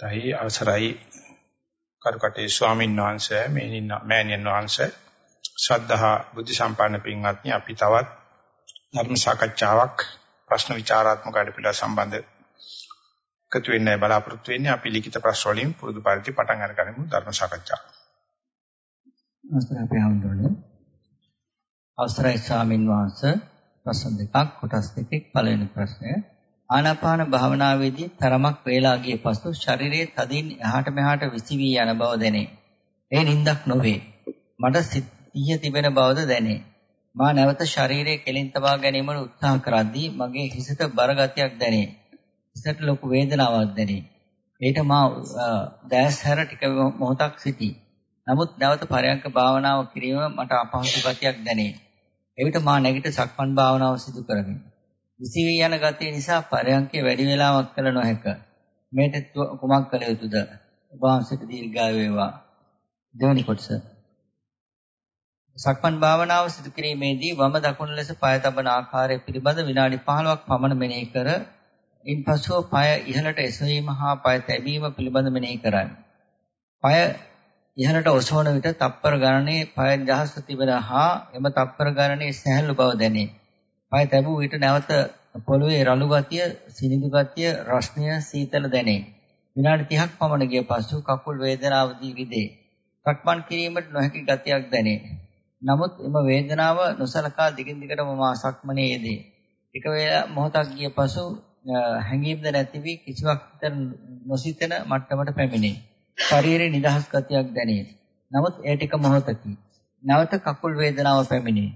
තයි අවසරයි. කරුකටේ ස්වාමීන් වහන්සේ මෑණියන් වහන්සේ ශ්‍රද්ධහා බුද්ධ සම්පන්න පින්වත්නි අපි තවත් ධර්ම සාකච්ඡාවක් ප්‍රශ්න විචාරාත්මක අඩපිට සම්බන්ධ එකතු වෙන්නයි බලාපොරොත්තු වෙන්නේ අපි ලිඛිත ප්‍රශ්න වලින් පුරුදු පරිදි පටන් අරගනිමු ධර්ම සාකච්ඡාව. අවසරයි අපි හඳුනන්නේ අවසරයි ස්වාමින් වහන්සේ. ප්‍රශ්න දෙකක් කොටස් දෙකක් පළවෙනි ප්‍රශ්නය. ආනාපාන භාවනාවේදී තරමක් වේලා ගිය පසු ශරීරයේ තදින් එහාට මෙහාට විසිවි යන බව දැනේ. ඒ නිින්දක් නොවේ. මට සිහිය තිබෙන බවද දැනේ. මා නැවත ශරීරයේ කෙලින් තබා ගැනීමට උත්සාහ කරද්දී මගේ හිසට බර ගතියක් දැනේ. හිසට ලොකු වේදනාවක් දැනේ. ඒට මා දැස් හැර ටික මොහොතක් සිටී. නමුත් නැවත පරයන්ක භාවනාව කිරීම මට අපහසු ගතියක් දැනේ. එවිට මා නැගිට සක්මන් භාවනාව සිදු කරමි. විසිවී යන ගතිය නිසා පරයන්කේ වැඩි වේලාවක් කළ නොහැක. මේට කුමක් කළ යුතුද? ඔබ වහන්සේට දීර්ඝායු වේවා. දෙවනි කොටස. සක්මන් භාවනාව සිදු කිරීමේදී වම දකුණු ලෙස පය තබන ආකාරය පිළිබඳ විනාඩි 15ක් පමණ මෙනෙහි කර ඉන්පසුව පය ඉහළට එසවීම හා පය තැබීම පිළිබඳ මෙනෙහි කරයි. පය ඉහළට ඔසවන විට තප්පර ගණනේ පය ජහස තිබෙන හා එම තප්පර ගණනේ සැහැල්ලු බව දැනේ. පය තැබූ විට නැවත පොළවේ රළු ගතිය, සිනිඳු ගතිය, රස්නිය, සීතල දැනේ. විනාඩි 30ක් පමණ ගිය පසු කකුල් වේදනාව දී විදේ. සක්මන් කිරීමට නොහැකි ගතියක් දැනේ. නමුත් එම වේදනාව නොසලකා දිගින් දිගටම මා සක්මනේ යෙදේ. එක වේලා මොහොතක් ගිය පසු හැඟීම්ද නැති වී කිසිවක් නොසිතන මට්ටමට පැමිණේ. ශරීරයේ නිදහස් ගතියක් දැනේ. නමුත් ඒ ටික මොහොතකි. නැවත කකුල් වේදනාව පැමිණේ.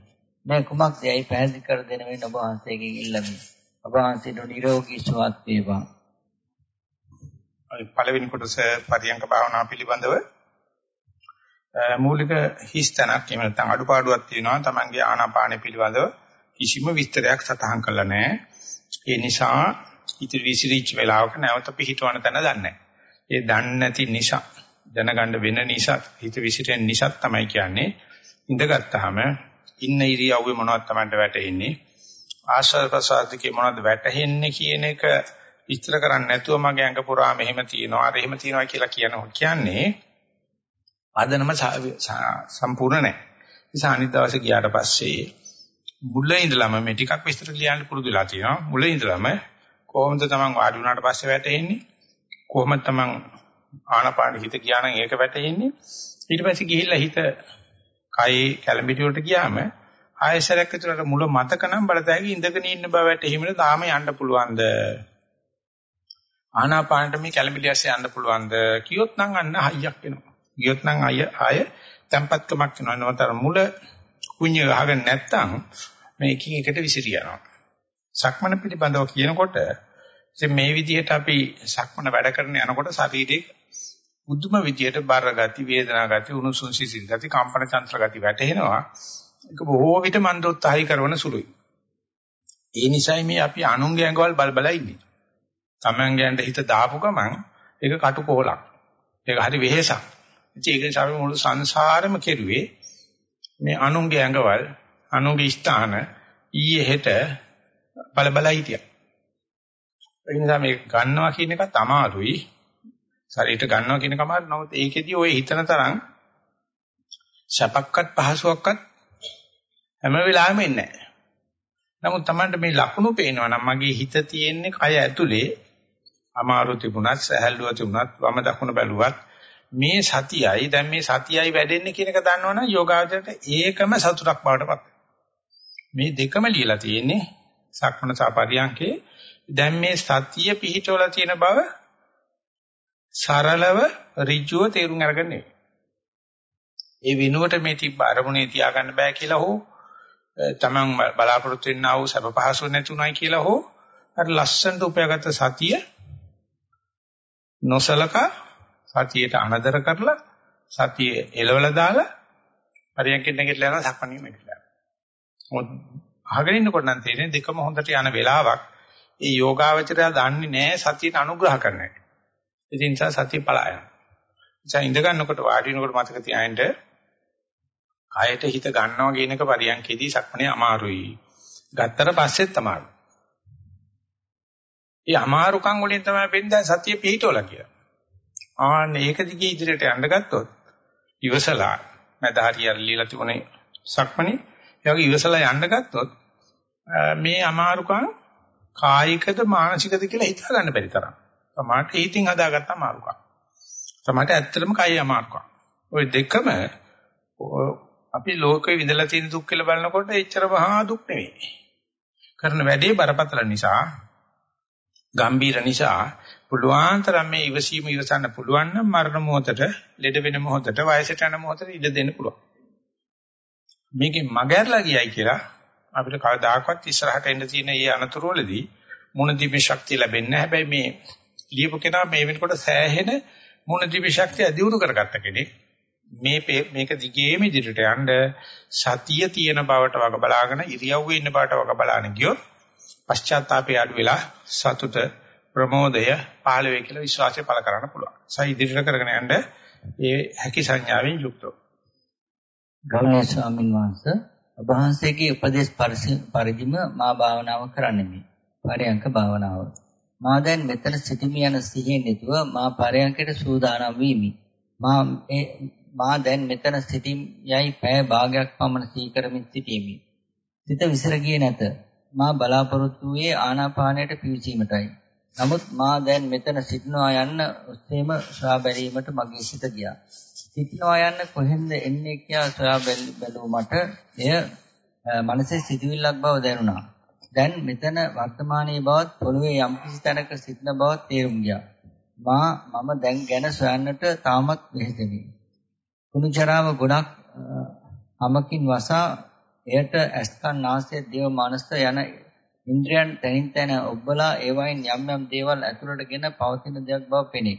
මේ කුමක්ද යයි පැහැදිලි කර දෙන මේ ඔබ වහන්සේගෙන් ඉල්ලමි. ඔබ වහන්සේට නිරෝගී සුවත් වේවා. පළවෙනි කොටස පරියංග භාවනා පිළිබඳව මූලික හිස්තනක් එහෙම නැත්නම් අඩුපාඩුවක් තියෙනවා තමන්ගේ ආනාපාන පිළිබඳව කිසිම විස්තරයක් සටහන් කළා නැහැ. ඒ නිසා ඉතිරි විසිරිච්ච වෙලාවක නැවත පිහිටවන තැන දන්නේ නැහැ. ඒ දන්නේ නැති නිසා දැනගන්න වෙන නිසා හිත විසිරෙන නිසා තමයි කියන්නේ ඉඳගත්තාම ඉන්න ඉරියව්වේ මොනවද Tamanට වැටෙන්නේ ආශ්වාස ප්‍රසආදිකේ මොනවද වැටෙන්නේ කියන එක විස්තර කරන්නේ නැතුව මගේ ඇඟ පුරා මෙහෙම තියෙනවා අර එහෙම තියෙනවා කියලා කියනවා කියන්නේ ආදනම සම්පූර්ණ නැහැ. නිසා අනිත් දවසේ ගියාට පස්සේ මුල ඉඳලම මේ ටිකක් විස්තර ලියන්න පුරුදු වෙලා තියෙනවා. මුල ඉඳලම කොහොමද Taman වාඩි වුණාට පස්සේ වැටෙන්නේ? කොහොමද Taman ආනපාන හිත ගියා නම් ඒක වැටෙන්නේ? ඊට පස්සේ ගිහිල්ලා හිත කයේ කැළඹිටි වලට ගියාම ආයසරයක් ඇතුළට මුල මතක නම් බලතැයි ඉඳගෙන ඉන්න බව වැටහිමින තාම යන්න පුළුවන්ද? ආනාපානට මේ කැළඹිලි ඇස්සේ යන්න පුළුවන්ද? කියොත් නම් අන්න හයියක් වෙනවා. කියොත් නම් අය ආය tempatකමක් වෙනවා. නවතර මුල කුණ්‍ය ගහගෙන නැත්තම් මේකින් එකට විසිරිය යනවා. සක්මන පිළිබඳව කියනකොට ඉතින් මේ විදිහට අපි සක්මන වැඩ කරන යනකොට ශරීරයේ බුදුම විදියට බර ගති, වේදනා ගති, උණුසුම් සිසිල් ගති, කම්පන චංචල ගති වැටෙනවා. ඒක බොහෝ විට මන්දෝත්සාහය කරන සුළුයි. ඒ නිසයි මේ අපි අනුන්ගේ ඇඟවල් බල බල ඉන්නේ. තමන්ගේන්ට හිත දාපු ගමන් ඒක කටුකොලක්. ඒක හරි වෙහෙසක්. ඉතින් ඒක නිසා අපි මුළු සංසාරෙම කෙරුවේ මේ අනුන්ගේ ඇඟවල්, අනුන්ගේ ස්ථාන ඊයේ හෙට බල බල හිටියා. ඒ නිසා මේ ගන්නවා කියන එකත් අමාරුයි. ශරීරයට ගන්නවා කියන කමාර. නමුත් ඒකෙදී ඔය හිතන තරම් සැපක්වත් පහසුවක්වත් හැම වෙලාවෙම එන්නේ නැහැ. නමුත් Tamanට මේ ලකුණු පේනවා නම් මගේ හිත තියෙන්නේ කය ඇතුලේ අමාරු තිබුණත් සහැල්ලුව තිබුණත් වම දකුණ බැලුවත් මේ සතියයි දැන් මේ සතියයි වැඩෙන්නේ කියන එක දන්නවනම් යෝගාවචරයට ඒකම සතුටක් බවට පත් මේ දෙකම ලියලා තියෙන්නේ සක්මන සාපරියංකේ දැන් මේ සතිය පිහිටවල තියෙන බව සරලව ඍජුව තේරුම් අරගෙන නෙවෙයි. ඒ විනුවට මේ තිබ්බ අරමුණේ තියාගන්න බෑ කියලා හෝ තමන් බලාපොරොත්තු වෙන්නා වූ සබ පහසු නැතුණයි කියලා හෝ අර ලස්සනට උපයාගත්ත සතිය නොසලකා සතියට අනදර කරලා සතිය එලවලා දාලා පරියන්කෙන් නැගිටලා යනවා සක්මණේ නැගිටලා. මොකද අහගෙන ඉන්නකොට නම් තේරෙන්නේ දෙකම හොඳට යන වෙලාවක් ඒ යෝගාවචරය දන්නේ නැහැ සතියට අනුග්‍රහ කරන්න. ඉතින් නිසා සතිය පලා යනවා. නිසා ඉඳ ගන්නකොට වාඩි වෙනකොට මතක තියාගන්න කයට හිත ගන්නවා කියන එක පරියන්කේදී සක්මනේ අමාරුයි. ගත්තට පස්සෙත් අමාරුයි. ඒ අමාරුකම් වලින් තමයි වෙන්නේ සතිය පිහිටවලා කියලා. ආන්න ඒක දිගේ ඉදිරියට යන්න ගත්තොත් ඉවසලා මැද හරියට লীලා තිබුණේ සක්මණේ ඒ වගේ ඉවසලා යන්න ගත්තොත් මේ අමාරුකම් කායිකද මානසිකද කියලා හිතා ගන්න බැරි තරම්. සමහරට හිතින් හදාගත්ත අමාරුකම්. සමහරට ඇත්තටම කයි අමාරුකම්. ওই දෙකම අපි ලෝකේ විඳලා තියෙන දුක් කියලා බලනකොට එච්චර මහා දුක් නෙවෙයි. කරන වැඩේ බරපතල නිසා, ගම්බීර නිසා පුළුවන් තරම් මේ ඉවසීම ඉවසන්න පුළුවන් නම් මරණ මොහොතට, ලෙඩ වෙන මොහොතට, වයසට යන මොහොතට ඉඩ දෙන්න පුළුවන්. මේකෙන් මගහැරලා ගියයි කියලා අපිට කවදාකවත් ඉස්සරහට එන්න තියෙන මේ අනතුරු වලදී මුණ දීපේ ශක්තිය ලැබෙන්නේ නැහැ. හැබැයි මේ ලියපු කෙනා මේ වෙනකොට සෑහෙන මුණ දීපේ ශක්තිය අදියුණු කරගත්ත කෙනෙක්. මේ මේක දිගේම ඉදිරියට යන්න සතිය තියෙන බවට වග බලාගෙන ඉරියව්වේ ඉන්න බවට වග බලාගෙන ගියොත් පශ්චාත්තාපය අඩු වෙලා සතුට ප්‍රමෝදය පාළ වේ කියලා විශ්වාසය පළ කරන්න පුළුවන්. සයි ඉදිරියට කරගෙන යන්න ඒ හැකි සංඥාවෙන් යුක්තව. ගෞරවනීය ස්වාමීන් වහන්සේ ඔබ වහන්සේගේ උපදේශ පරිදිම මා භාවනාව කරන්නෙමි. පරයන්ක භාවනාව. මා දැන් මෙතන සිටිමි යන සිහියෙන් යුතුව මා පරයන්කට සූදානම් වීමි. මා මා දැන් මෙතන සිටිම් යයි පැය භාගයක් පමණ සීකරමින් සිටීමි. සිත විසිර ගියේ නැත. මා බලාපොරොත්තු වූයේ ආනාපානයට පිවිසීමටයි. නමුත් මා දැන් මෙතන සිටිනවා යන්න ඔස්සේම ශ්‍රා බැලීමට මගේ සිත ගියා. සිටිනවා යන්න කොහෙන්ද එන්නේ කියලා සොයා බැලුව මට එය මනසේ සිටිවිල්ලක් බව දැනුණා. දැන් මෙතන වර්තමානයේ බවත් පොළවේ යම් කිසි තැනක සිටින බවත් තේරුම් ගියා. මා මම දැන් ගැන සොයන්නට තාමත් වෙහෙසෙමි. කුණුචරාව ගොඩක් අමකින් වසා එයට ඇස්කන් නාසය දේව මනස යන ඉන්ද්‍රයන් තනින් තන ඔබලා ඒවයින් යම් යම් දේවල් ඇතුළටගෙන පවතින දෙයක් බව පෙනේ.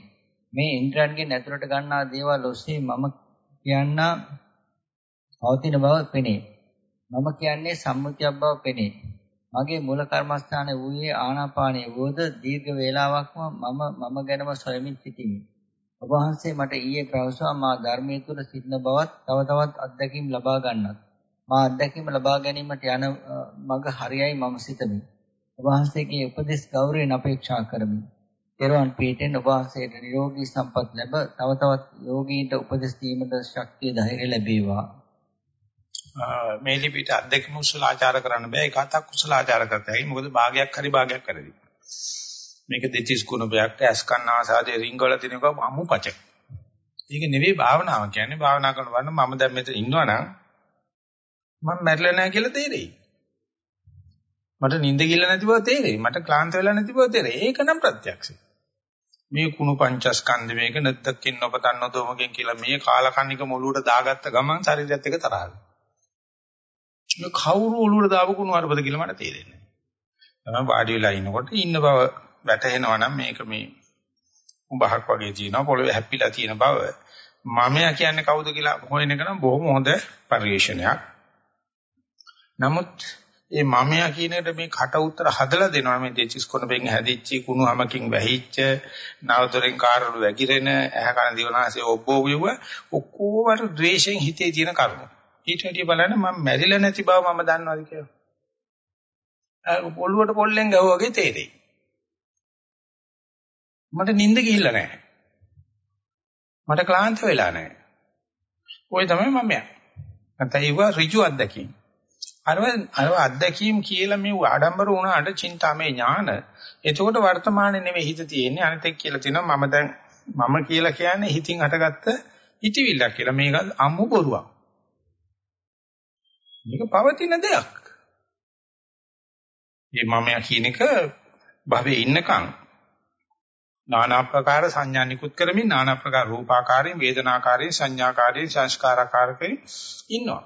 මේ ඉන්ද්‍රයන්ගෙන් ඇතුළට ගන්නා දේවල් ඔස්සේ මම කියන්නා පවතින බව පෙනේ. මම කියන්නේ සම්මුතියක් බව පෙනේ. මගේ මූල කර්මස්ථානයේ වූයේ ආනාපානයේ වූද දීර්ඝ වේලාවක්ම මම මම ගැනම සොයමින් සිටිමි. ඔබ වහන්සේ මට ඊයේ ප්‍රවසවා මා ධර්මයේ තුල සිටින බවත් තව තවත් අත්දැකීම් ලබා ගන්නත්. මා අත්දැකීම් ලබා ගැනීමට යන මඟ හරියයි මම සිතමි. ඔබ වහන්සේගේ උපදෙස් ගෞරවයෙන් අපේක්ෂා කරමි. පෙරවන් පීඨෙන් ඔබ වහන්සේට නිරෝගී සම්පත් ලැබ තව තවත් යෝගීන්ට උපදෙස් දීමට ශක්තිය ධෛර්ය ලැබේවා. මේ ලිපිට අධ්‍යක්ෂ කුසල ආචාර කරන්න බෑ ඒක අතක් කුසල ආචාර කරතයි මොකද භාගයක් හරි භාගයක් කරදී. මේක දෙතිස් කුණපයක් ඇස්කන් ආසාදේ රිංගවල තිනක අමුපච. ඒක නෙවෙයි භාවනාව කියන්නේ භාවනා කරනකොට මම දැන් මෙතන ඉන්නවනම් මම මැරිලා නැහැ කියලා තේරෙයි. මට නිින්ද ගිල්ල නැති බව තේරෙයි. මට ක්ලාන්ත වෙලා නැති බව තේරෙයි. ඒක නම් ප්‍රත්‍යක්ෂයි. මේ කුණු පංචස්කන්ධ මේක නැද්දකින් නොපතන් නොදොමකින් කියලා මේ කාලකන්නික මොළුවට දාගත්ත ගමන් ශරීරයත් එක තරහයි. මේ කවුරු ඔළුවට දාපු කුණු අරබද කියලා මට තේරෙන්නේ නැහැ. මම වාඩි වෙලා ඉන්නකොට ඉන්න බව වැටහෙනවා නම් මේක මේ උඹහක් වගේ තියෙනවා පොළවේ හැප්පිලා තියෙන බව මමයා කියන්නේ කවුද කියලා හොයන එක නම් බොහොම හොඳ පරිශ්‍රණයක්. නමුත් ඒ මමයා කියන එකට මේ කට උතර හදලා දෙනවා මේ දෙචිස් කොන බෙන් හැදිච්ච කුණු හැමකින් වැහිච්ච නවතරින් කාරණු වැగిරෙන ඇහ කන දිවනාසය ඔබ්බෝ විව ඔක්කොම ද්වේෂයෙන් හිතේ තියෙන කරුණු. ඊට වැඩිය බලන්න මම මැරිලා නැති බව මම දන්නවාද කියලා. පොල්ලුවට පොල්ලෙන් ගහුවා වගේ තේරෙයි. මට නිින්ද ගිහිල්ලා නැහැ. මට ක්ලාන්ත වෙලා නැහැ. ওই තමයි මම යන්නේ. නැත්නම් ඒව ඍජු අත්දැකීම්. අරව අරව අත්දැකීම් කියලා මේ ආඩම්බර වුණාට චින්තාමේ ඥාන. එතකොට වර්තමානයේ නෙවෙයි හිත තියෙන්නේ අනිත් එක් කියලා තියෙනවා මම දැන් මම කියලා කියන්නේ හිතින් හටගත්ත හිතවිල්ලක් කියලා. මේක අම්මු බොරුවක්. මේක පවතින දෙයක්. මේ මමයා කියන එක භවයේ ඉන්නකම් নানা ආකාර සංඥා නිකුත් කරමින් নানা ආකාර රූපාකාරයෙන් වේදනාකාරයෙන් සංඥාකාරයෙන් සංස්කාරාකාරයෙන් ඉන්නවා.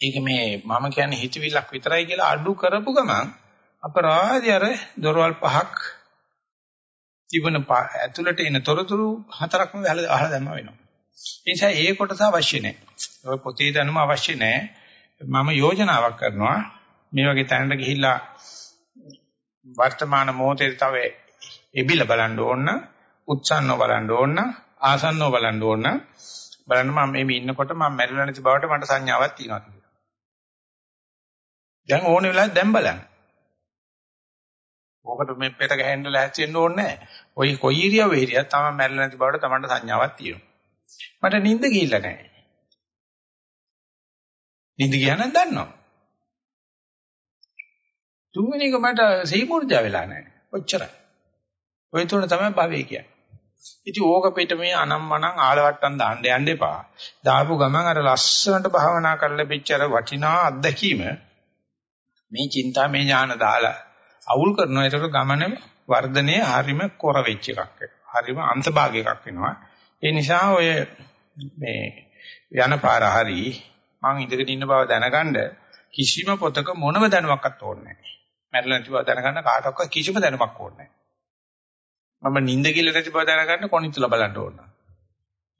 ඒක මේ මම කියන්නේ හිතවිල්ලක් විතරයි කියලා අඩු කරපු ගමන් අපරාධය අර දොරවල් පහක් තිබුණ ඇතුළට එන තොරතුරු හතරක්ම අහලා දැම්ම වෙනවා. ඒ නිසා ඒ කොටස අවශ්‍ය නැහැ. ඔය පොතේ දැනුම අවශ්‍ය නැහැ. මම යෝජනාවක් කරනවා මේ වගේ තැනකට ගිහිල්ලා වර්තමාන මොහොතේ තව එබිල බලන්න ඕන උත්සන්නව බලන්න ඕන ආසන්නව බලන්න ඕන බලන්න මම මේ ඉන්නකොට මම මැරිලා නැති බවට මට සංඥාවක් තියෙනවා කියලා. දැන් ඕන වෙලාවට දැන් බලන්න. ඕකට මේ පෙර ගහන්න ලෑස්ති වෙන්න ඕනේ නැහැ. ඔය කොයි ඉරියව්ව හිරියත් තමයි මැරෙලා නැති බවට තමන්ට සංඥාවක් තියෙනවා. මට නිින්ද ගිහිල්ලා නැහැ. නිින්ද ගියා නම් දන්නවා. තුන්වෙනි එක මට සීමුර්ජා වෙලා නැහැ. ඔච්චරයි. ඔය තුන තමයි භවය කියන්නේ. ඉතින් ඕක පිට මේ අනම්මනම් ආලවට්ටම් දාන්න යන්න එපා. දාපු ගමන් අර ලස්සනට භාවනා කරලා පිච්චර වටිනා අත්දැකීම මේ චින්තා මේ ඥාන දාලා අවුල් කරනවා. ඒකට ගමන වර්ධනයේ හරීම කොර වෙච්ච එකක් වෙනවා. හරීම අන්තභාග එකක් වෙනවා. ඒ නිසා ඔය මේ යන පාර හරි මං ඉඳගෙන ඉන්න බව දැනගන්න කිසිම පොතක මොනම දැනුමක්වත් ඕනේ නැහැ. මැරෙලා නැති බව දැනගන්න කාටවත් කිසිම දැනුමක් ඕනේ නැහැ. මම නිින්ද කියලා නැති බව දැනගන්න කොනිටලා බලන්න ඕන.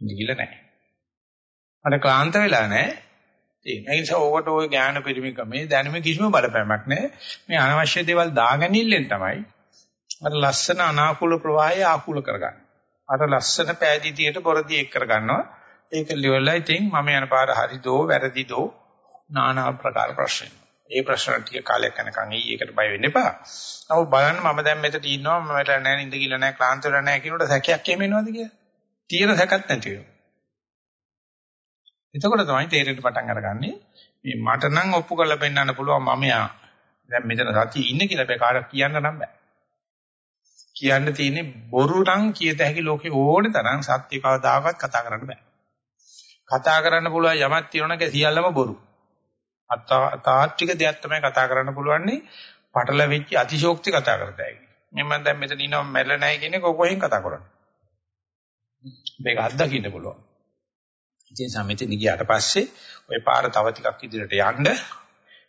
නිින්ද කියලා නැහැ. අර ක්ලාන්ත වෙලා නැහැ. ඒ නිසා ඕකට ওই ඥාන පරිමිකමේ දැනුම කිසිම බලපෑමක් නැහැ. මේ අනවශ්‍ය දේවල් දාගනිල්ලෙන් තමයි අර ලස්සන අනාකූල ප්‍රවාහය ආකූල කරගන්නේ. අර ලස්සන පෑදීතියට බොරදී එක් කරගන්නවා. ඒක liverලා ඉතින් මම යන පාර හරිදෝ වැරදිදෝ নানা ආකාර ප්‍රශ්න. ඒ ප්‍රශ්න ටික කාලයක් යනකම් එයි ඒකට බය වෙන්න එපා. නමුත් බලන්න මම දැන් මෙතන ඉන්නවා මම මට නෑ නින්ද කියලා නෑ ක්ලාන්ත වෙලා නෑ කියනකොට සැකයක් එහෙම එනවද කියලා? තියෙන සැකක් නැති වෙනවා. එතකොට තමයි තේරෙන්න පටන් අරගන්නේ මේ මට නම් ඔප්පු කරලා පෙන්නන්න පුළුවන් මම යා දැන් මෙතන සතිය ඉන්නේ කියලා බෑ කාටවත් කියන්න නම් බෑ. කියන්න තියෙන්නේ බොරු නම් කියත හැකි ලෝකේ ඕනේ තරම් සත්‍ය කවදාකවත් කතා කරන්න බෑ. කතා කරන්න පුළුවන් යමක් තියෙනවනේ සියල්ලම බොරු. අතාත්වික දෙයක් තමයි කතා කරන්න පුළුවන්නේ පටල වෙච්ච අතිශෝක්ති කතා කරතයි. මම දැන් මෙතන ඉනව මැරෙල නැහැ කියන එක කොහෙන් කතා කරන්නේ? මේක අත්දකින්න පුළුවන්. ඉතින් සමිතින් ගියාට පස්සේ ওই පාර තව ටිකක් ඉදිරියට යන්න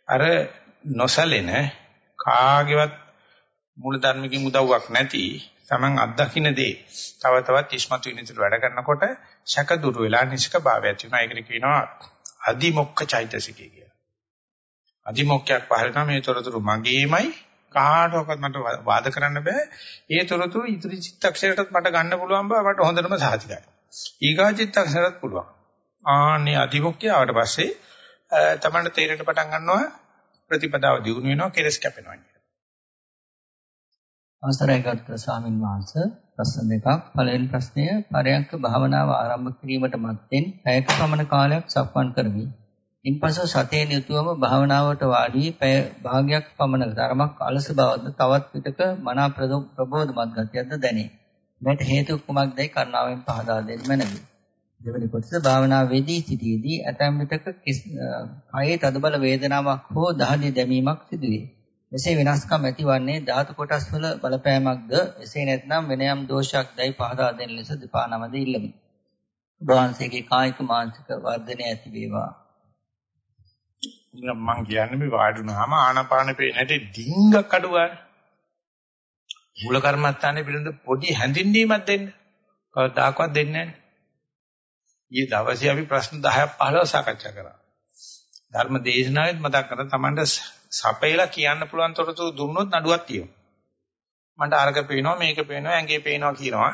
අර නොසලෙන කාගේවත් මූල ධර්මිකින් උදව්වක් නැති Taman අත්දකින්න දේ තව තවත් ඉස්මතු වෙන විදිහට වැඩ කරනකොට ශක දුර වෙලා නිෂ්ක භාවය ඇති වෙනවා. ඒකට කියනවා අදිමොක්ඛ චෛතසිකය කියලා. අදිමොක්ඛයක් පහළ නම් මේ තොරතුරු මගේමයි කාටවත් මට වාද කරන්න බෑ. ඒ තොරතුරු ඉදිරි චිත්තක්ෂරයටත් මට ගන්න පුළුවන් බව මට හොඳටම සාහිතයි. ඊගා චිත්තක්ෂරයත් පුළුවන්. ආන්නේ අදිමොක්ඛය ආවට පස්සේ තමන්ට තේරෙන්න පටන් ගන්නවා ප්‍රතිපදාව දියුණු වෙනවා කෙලස් කැපෙනවා කියන. අවසරයි ගරුතර ස්වාමින් වහන්සේ ප්‍රශ්න දෙකක් පළවෙනි ප්‍රශ්නය පරයන්ක භාවනාව ආරම්භ කිරීමට මත්තෙන් පැයක පමණ කාලයක් සක්මන් කරමි. ඉන්පසු සතියෙන් යුතුවම භාවනාවට වාඩි වී පැය භාගයක් පමණ ධර්මයක් අලස බවද තවත් පිටක මනා ප්‍රබෝධමත් ගතියක්ද දැනේ. මේට හේතු කුමක්දයි කරුණාවෙන් පහදා දෙන්න මැනවි. දෙවැනි කොටස භාවනාවේදී සිටීදී ඇතැම් විටක කයේ තදබල වේදනාවක් හෝ දහඩිය දැමීමක් සිදුවේ. මෙසේ වෙනස්කම් ඇතිවන්නේ ධාතු කොටස් වල බලපෑමක්ද එසේ නැත්නම් වෙන යම් දෝෂයක් දැයි පහදා දෙන ලෙස දෙපා නමද ඉල්ලමි. වහන්සේගේ කායික මානසික වර්ධනය ඇති වේවා. මම කියන්නේ මේ වාඩි වුණාම ආනාපාන පේන හැටි ඩිංගක් අඩුවා. මූල කර්මස්ථානයේ පිළිඳ පොඩි හැඳින්වීමක් දෙන්න. කවදාකවත් දෙන්නේ නැහැ. ඊයේ දවසේ අපි ප්‍රශ්න 10ක් 15ක් සාකච්ඡා කරා. ධර්ම දේශනාවෙත් මතක් කරලා Tamanට සපේලා කියන්න පුළුවන් තොරතුරු දුන්නොත් නඩුවක් තියෙනවා. මන්ට අරක පේනවා මේක පේනවා ඇඟේ පේනවා කියනවා.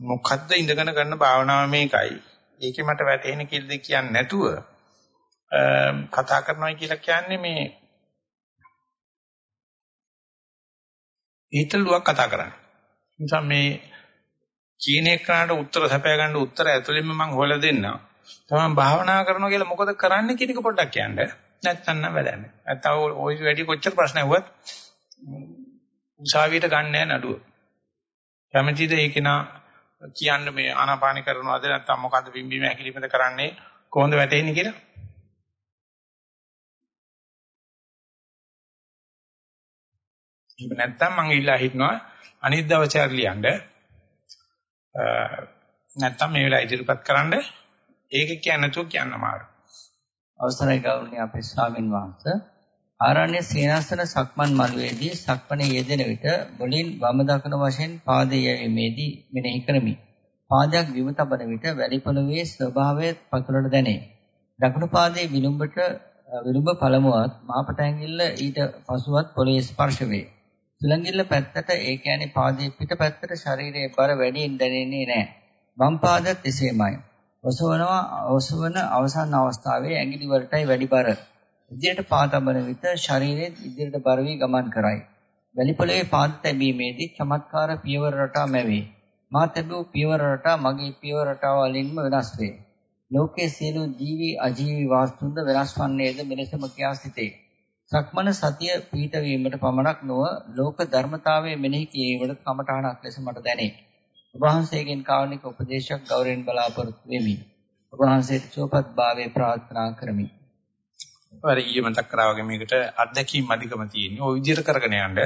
මොකද්ද ඉඳගෙන කරන භාවනාව මේකයි. ඒකේ මට වැටහෙන කිල්ද කියන්නේ නැතුව කතා කරනවා කියලා කියන්නේ මේ හිතලුවක් කතා කරන්නේ. නිසා මේ කියන එකට උත්තර සපයා ගන්න උත්තර ඇතුළෙන්ම මම හොයලා දෙන්නම්. තමයි භාවනා කරනවා කියලා මොකද කරන්න කියන එක පොඩ්ඩක් කියන්න. නැත්නම් නම් වැඩක් නැහැ. නැත්නම් ওই වැඩි කොච්චර ප්‍රශ්න ඇහුවත් උසාවියට ගන්න නැහැ නඩුව. කැමැතිද ඒක නා කියන්න මේ ආනාපාන කරනවද නැත්නම් මොකද්ද බිම්බීම හැකිලිමද කරන්නේ කොහොමද වැටෙන්නේ කියලා? එහෙම නැත්නම් මම ඉල්ලා හිටනවා අනිත් දවසේ හරි ලියන්න. නැත්නම් මේ වෙලාව ඉදිරිපත් කරන්න ඒක කියන්නේ නැතුව කියන්න අමාරුයි. අවසරයි ගෞරවනීය අපේ ස්වාමින් වහන්සේ ආරණ්‍ය සේනාසන සක්මන් මළුවේදී සක්මණේ යෙදෙන විට මුලින් වම දකුණ වශයෙන් පාදයේ යැවීමේදී මෙනෙහි කරමි. පාදයක් බිම තබන විට වැලි පොළවේ ස්වභාවය පතුලට දැනේ. දකුණු පාදයේ විලුඹට විලුඹ පළමුවත් මාපට ඇඟිල්ල ඊට පසුවත් පොළවේ ස්පර්ශ වේ. සුලංගිල්ල පැත්තට ඒ කියන්නේ පාදයේ පිට පැත්තට ශරීරයේ බර වැඩියෙන් දැනෙන්නේ නැහැ. වම් පාදත් එසේමයි. ඔසවනවා ඔසවන අවසන් අවස්ථාවේ ඇඟිලි වලටයි වැඩි බර. ඉදිරියට පා තබන විට ශරීරයේ ඉදිරියට බර වී ගමන් කරයි. වැලිපොලේ පාද තැබීමේදී චමත්කාර පියවර රටා මැවේ. මා තැබූ පියවර රටා මගේ පියවර රටාව වලින්ම වෙනස් වේ. ලෝකයේ සියලු ජීවි අජීවි වාස්තුන්ද වෙනස් වන්නේද මෙලෙසම කියා සිටේ. සක්මන සතිය පීඨවීමට පමණක් නොව ලෝක ධර්මතාවයේ මෙනෙහි කිරීමට කමඨාණක් ලෙස මට දැනේ. ඔබ වහන්සේගෙන් කාරුණික උපදේශයක් ගෞරවයෙන් බලාපොරොත්තු වෙමි. ඔබ වහන්සේට සුවපත් භාවයේ ප්‍රාර්ථනා කරමි. ඔය ඊයේ මතක් කරා වගේ මේකට අත්දැකීම් අධිකම තියෙන්නේ. ওই විදිහට කරගෙන යන්න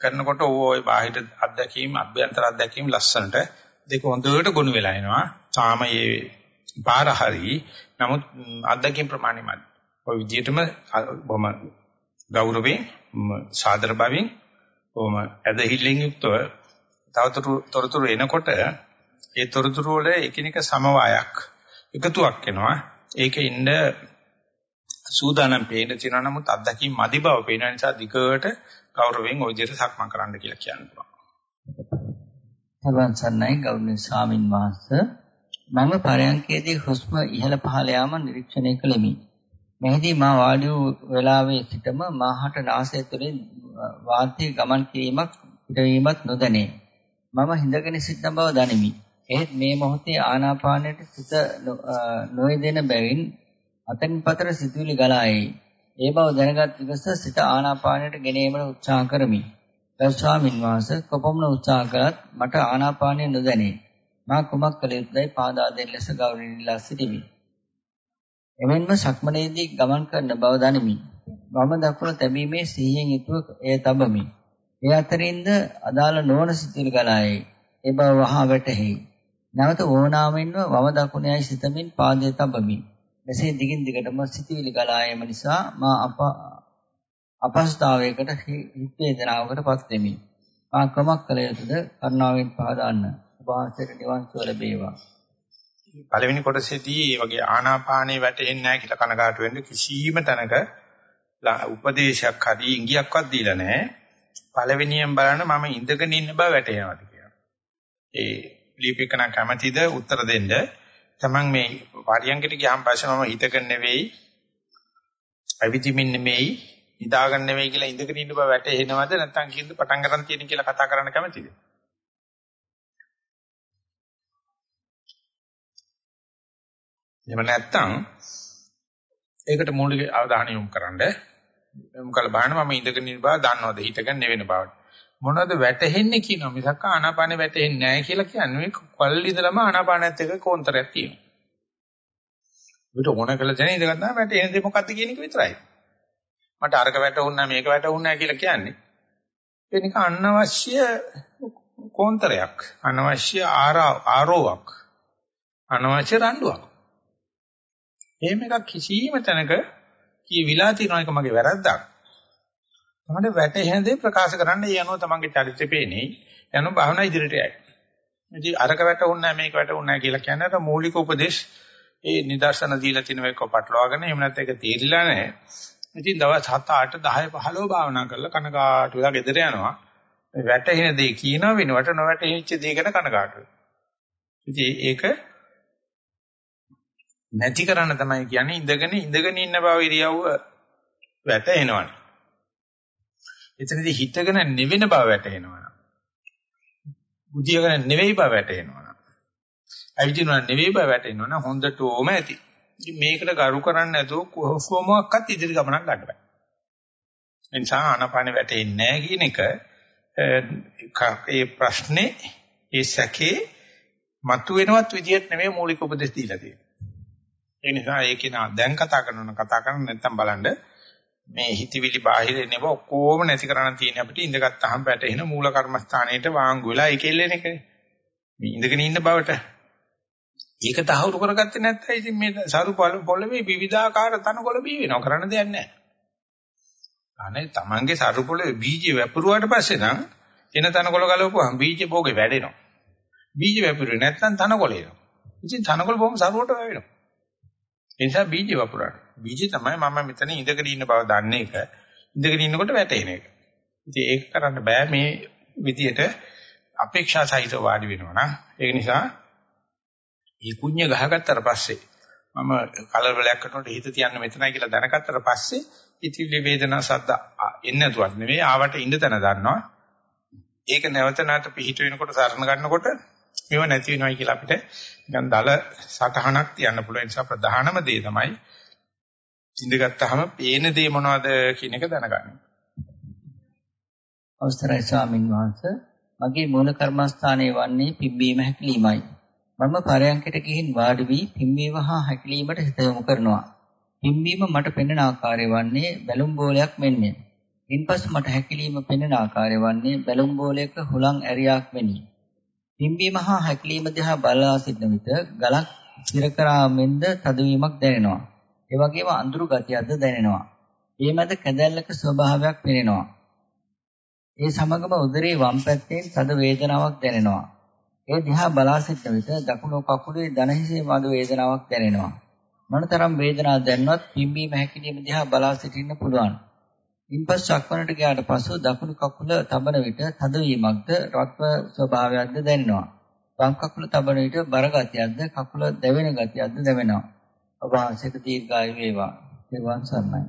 කරනකොට ওই බාහිර අත්දැකීම් අභ්‍යන්තර අත්දැකීම් ලස්සනට දෙක හොඳට ගොනු වෙලා එනවා. තාම මේ පාර හරි. නමුත් අත්දැකීම් ප්‍රමාණය මදි. ওই විදිහටම බොහොම ගෞරවයෙන් සාදර බවින් බොහොම ඇදහිල්ලෙන් යුක්තව තවතොරතුරු එනකොට ඒ තොරතුරු වල එකිනෙක සමவாயක් එකතුවක් එනවා. ඒක ඉන්න සූදානම් පේන තියෙනවා නමුත් අත්දැකීම් මදි බව පේන නිසා දිගට ගෞරවයෙන් ওই විදිහට සක්මන් කරන්න කියලා කියන්න පුළුවන්. සර්වන් සන්නයි ගෞරවනීය ස්වාමින් වහන්සේ මම පරයන්කේදී හුස්ම ඉහළ පහළ යාම නිරීක්ෂණය කළෙමි. මෙහිදී මා වාඩි වූ වේලාවේ සිටම මාහට නාසය තුළින් වාතයේ ගමන් කිරීමක් පිටවීමක් නොදැනේ. මම හිඳගෙන සිටන බව දනිමි. එහෙත් මේ මොහොතේ ආනාපානයට සිත නොයෙදෙන බැවින් අතෙන් පතර සිතුවිලි ගලා එයි. ඒ බව දැනගත් විගස සිත ආනාපානයට ගෙනීමට උත්සාහ කරමි. ගරු ස්වාමින් වහන්සේ කොපමණ උත්සාහ කළත් මට ආනාපානය නොදැනේ. මා කුමක් කළ යුතුදයි පාදාදෙන් ලෙස ගෞරවණීයලා සිටිමි. එමෙන්ම සක්මනේදී ගමන් කරන බව දනිමි. වම දකුණ තැබීමේ සිහියෙන් යුතුව එය තබමි. ඒ අතරින්ද අදාළ නොවන සිතුවිලි ගලා එයි. ඒ බව වහා වැටහෙයි. නැවත වෝනාවෙන්ව වම දකුණයි සිතමින් පාදයේ තබමි. මෙසේ දිගින් දිගටම සිතුවිලි ගලා යාම නිසා මා අප අපස්ථාවයකට හිත වේදනාවකටපත් වෙමි. මා ක්‍රමක් කළ යුතුද කරුණාවෙන් පහදාන්න. ඔබ වහන්සේට නිවන් සුව ලැබේවා. පළවෙනි කොටසේදී මේ වගේ ආනාපානේ වැටෙන්නේ නැහැ කියලා කනගාටු වෙන්න කිසිම තැනක උපදේශයක් හරි ඉඟියක්වත් දීලා නැහැ. පළවෙනියෙන් බලන්න මම ඉඳගෙන ඉන්න බව වැටේනවාද කියලා. ඒ ලියපිකන කැමැතිද උත්තර දෙන්න. තමන් මේ පරියන්කට ගියාන් පස්සේ මම හිතගෙන නෙවෙයි අවිදිමින් නෙමෙයි නිදාගන්න නෙවෙයි කියලා ඉඳගෙන ඉන්න බව වැටහෙනවද නැත්නම් කීයද පටන් ගන්න තියෙන කියලා කතා කරන්න කැමතිද? එහෙම නැත්නම් ඒකට මූලික අවධානය යොමු කරන්න යොමු කළ බලන්න මම ඉඳගෙන ඉන්න බව දන්නවද හිතගෙන නෙවෙන බවට මොනවද වැටෙන්නේ කියනවා මිසක් ආනාපානෙ වැටෙන්නේ නැහැ කියලා කියන්නේ මේ කල් ඉඳලම ආනාපානයත් එක්ක කෝන්තරයක් තියෙනවා. උඩ ඕන කළ දැන ඉඳගත්තා වැටෙන දේ මොකද්ද කියන එක විතරයි. මට අරක වැටුණා මේක වැටුණා කියලා කියන්නේ. ඒ නිකන් අනවශ්‍ය කෝන්තරයක් අනවශ්‍ය ආරෝවක් අනවශ්‍ය රණ්ඩුවක්. එහෙම එකක් කිසිම තැනක කියවිලා තියෙන එක මගේ වැරද්දක්. තමයි වැටෙන දේ ප්‍රකාශ කරන්න ඒ අනුව තමන්ගේ චරිතය පේන්නේ. යන භාවනා ඉදිරියට යයි. ඉතින් අරක වැටුන්නේ නැහැ මේක වැටුන්නේ නැහැ කියලා කියන්නේ අර මූලික උපදේශ ඒ නිදර්ශන දීලා තින එක පටලවාගෙන එහෙම නැත්නම් ඒක තේරිලා නැහැ. ඉතින් දවස් 7 8 10 15 භාවනා කරලා කනකාටු වෙලා ගෙදර යනවා. වැටෙන දේ කියනවා වෙනවට නොවැටෙච්ච දේ ගැන කනකාටු වෙනවා. ඉතින් ඒක නැති කරන්න තමයි කියන්නේ ඉඳගෙන ඉඳගෙන ඉන්න බව ඉරියව්ව වැටෙනවනේ. එතනදී හිතගෙන නෙවෙන බව වැටහෙනවා. බුද්ධියගෙන නෙවෙයි බව වැටහෙනවා. අවිජිනවා නෙවෙයි බව වැටෙනවා නම් හොඳට ඕම ඇති. ඉතින් මේකට ගරු කරන්නේ නැතුව කොහොමවත් ඉදිරි ගමනක් ගන්න බෑ. ඒ නිසා ආනපාන වැටෙන්නේ නැහැ කියන එක ඒ ප්‍රශ්නේ ඒ සැකේ මතුවෙනවත් විදියට නෙමෙයි මූලික උපදෙස් දීලා තියෙන්නේ. ඒ නිසා ඒකේ නා දැන් කතා කරනවා කතා කරන්න නැත්නම් බලන්න මේ හිතවිලි බාහිර එනව ඔක්කොම නැති කරන්න තියෙන අපිට ඉඳගත්තාම වැටෙන මූල කර්මස්ථානයේට වාංගු වෙලා ඒකෙල්ලෙන එකනේ. මේ ඉඳගෙන ඉන්න බවට. ඒක තහවුරු කරගත්තේ නැත්නම් ඉතින් මේ සරු පොළවේ විවිධාකාර තනකොළ බී වෙනවා කරන්න දෙයක් නැහැ. අනේ Tamange සරු පොළවේ බීජ වැපරුවාට පස්සේ නම් එන තනකොළ ගලවපුවාම බීජ භෝගේ වැඩෙනවා. බීජ වැපරුවේ නැත්නම් තනකොළ එනවා. ඉතින් තනකොළ බොහොම සරුවට වැවෙනවා. ඒ නිසා බීජ වපුරන්න. බීජ තමයි මම මෙතන ඉඳගෙන ඉන්න බව දන්නේ එක. ඉඳගෙන ඉන්නකොට වැටෙන එක. ඉතින් ඒක කරන්න බෑ මේ විදියට අපේක්ෂා සහිතව වාඩි වෙනවා නම් ඒක නිසා මේ කුණ්‍ය ගහගත්තට පස්සේ මම කලබලයක් කරනකොට හිත තියන්න මෙතනයි කියලා දැනගත්තට පස්සේ ඉතිවිලි වේදනා සද්ද එන්නේ නැතුවත් නෙවෙයි ආවට ඉන්න තැන දන්නවා. ඒක නැවත නැවත පිහිට වෙනකොට සරණ ගන්නකොට මේව නැති වෙනවයි කියලා අපිට නිකන් දල සටහනක් තියන්න පුළුවන් නිසා ප්‍රධානම දේ තමයි ඉඳගත්තාම පේන දේ මොනවද කියන එක දැනගන්න. අවසරයි ස්වාමින් වහන්සේ මගේ මූල කර්මස්ථානයේ වන්නේ පිම්බීම හැකිලීමයි. මම පරයන්කට ගිහින් වාඩි වී පිම්බීම හා හැකිලීමට හිත යොමු කරනවා. පිම්බීම මට පෙනෙන ආකාරය වන්නේ බැලුම් බෝලයක් මෙන්ය. ඉන්පසු මට හැකිලීම පෙනෙන ආකාරය වන්නේ බැලුම් බෝලයක හුලං ඇරියක් මෙනි. පිම්බීම හා හැකිලීම දිහා බලා සිටන විට ගලක් සිර කරා මෙන්ද තදවීමක් දැනෙනවා. ඒ වගේම අඳුරු ගතියක්ද දැනෙනවා. මේ මැද කැදැල්ලක ස්වභාවයක් පෙනෙනවා. ඒ සමගම උදරයේ වම් පැත්තෙන් තද වේදනාවක් දැනෙනවා. ඒ දිහා බලා සිටන විට දකුණු කකුලේ දන හිසේ මද වේදනාවක් දැනෙනවා. මොනතරම් වේදනාවක් දැනනවත් පිම්බීම හැකිලිම දිහා බලා සිටින්න පුළුවන්. ඉන්පසු සක්මනට ගියාට පසු දකුණු කකුල තබන විට තදවීමක්ද රත්ව ස්වභාවයක්ද දැනෙනවා. වම් කකුල තබන විට බර ගතියක්ද කකුල දැවෙන ගතියක්ද දැනෙනවා. ඔබ වහන්සේට දීර්ඝායු වේවා. නිවන් සරණයි.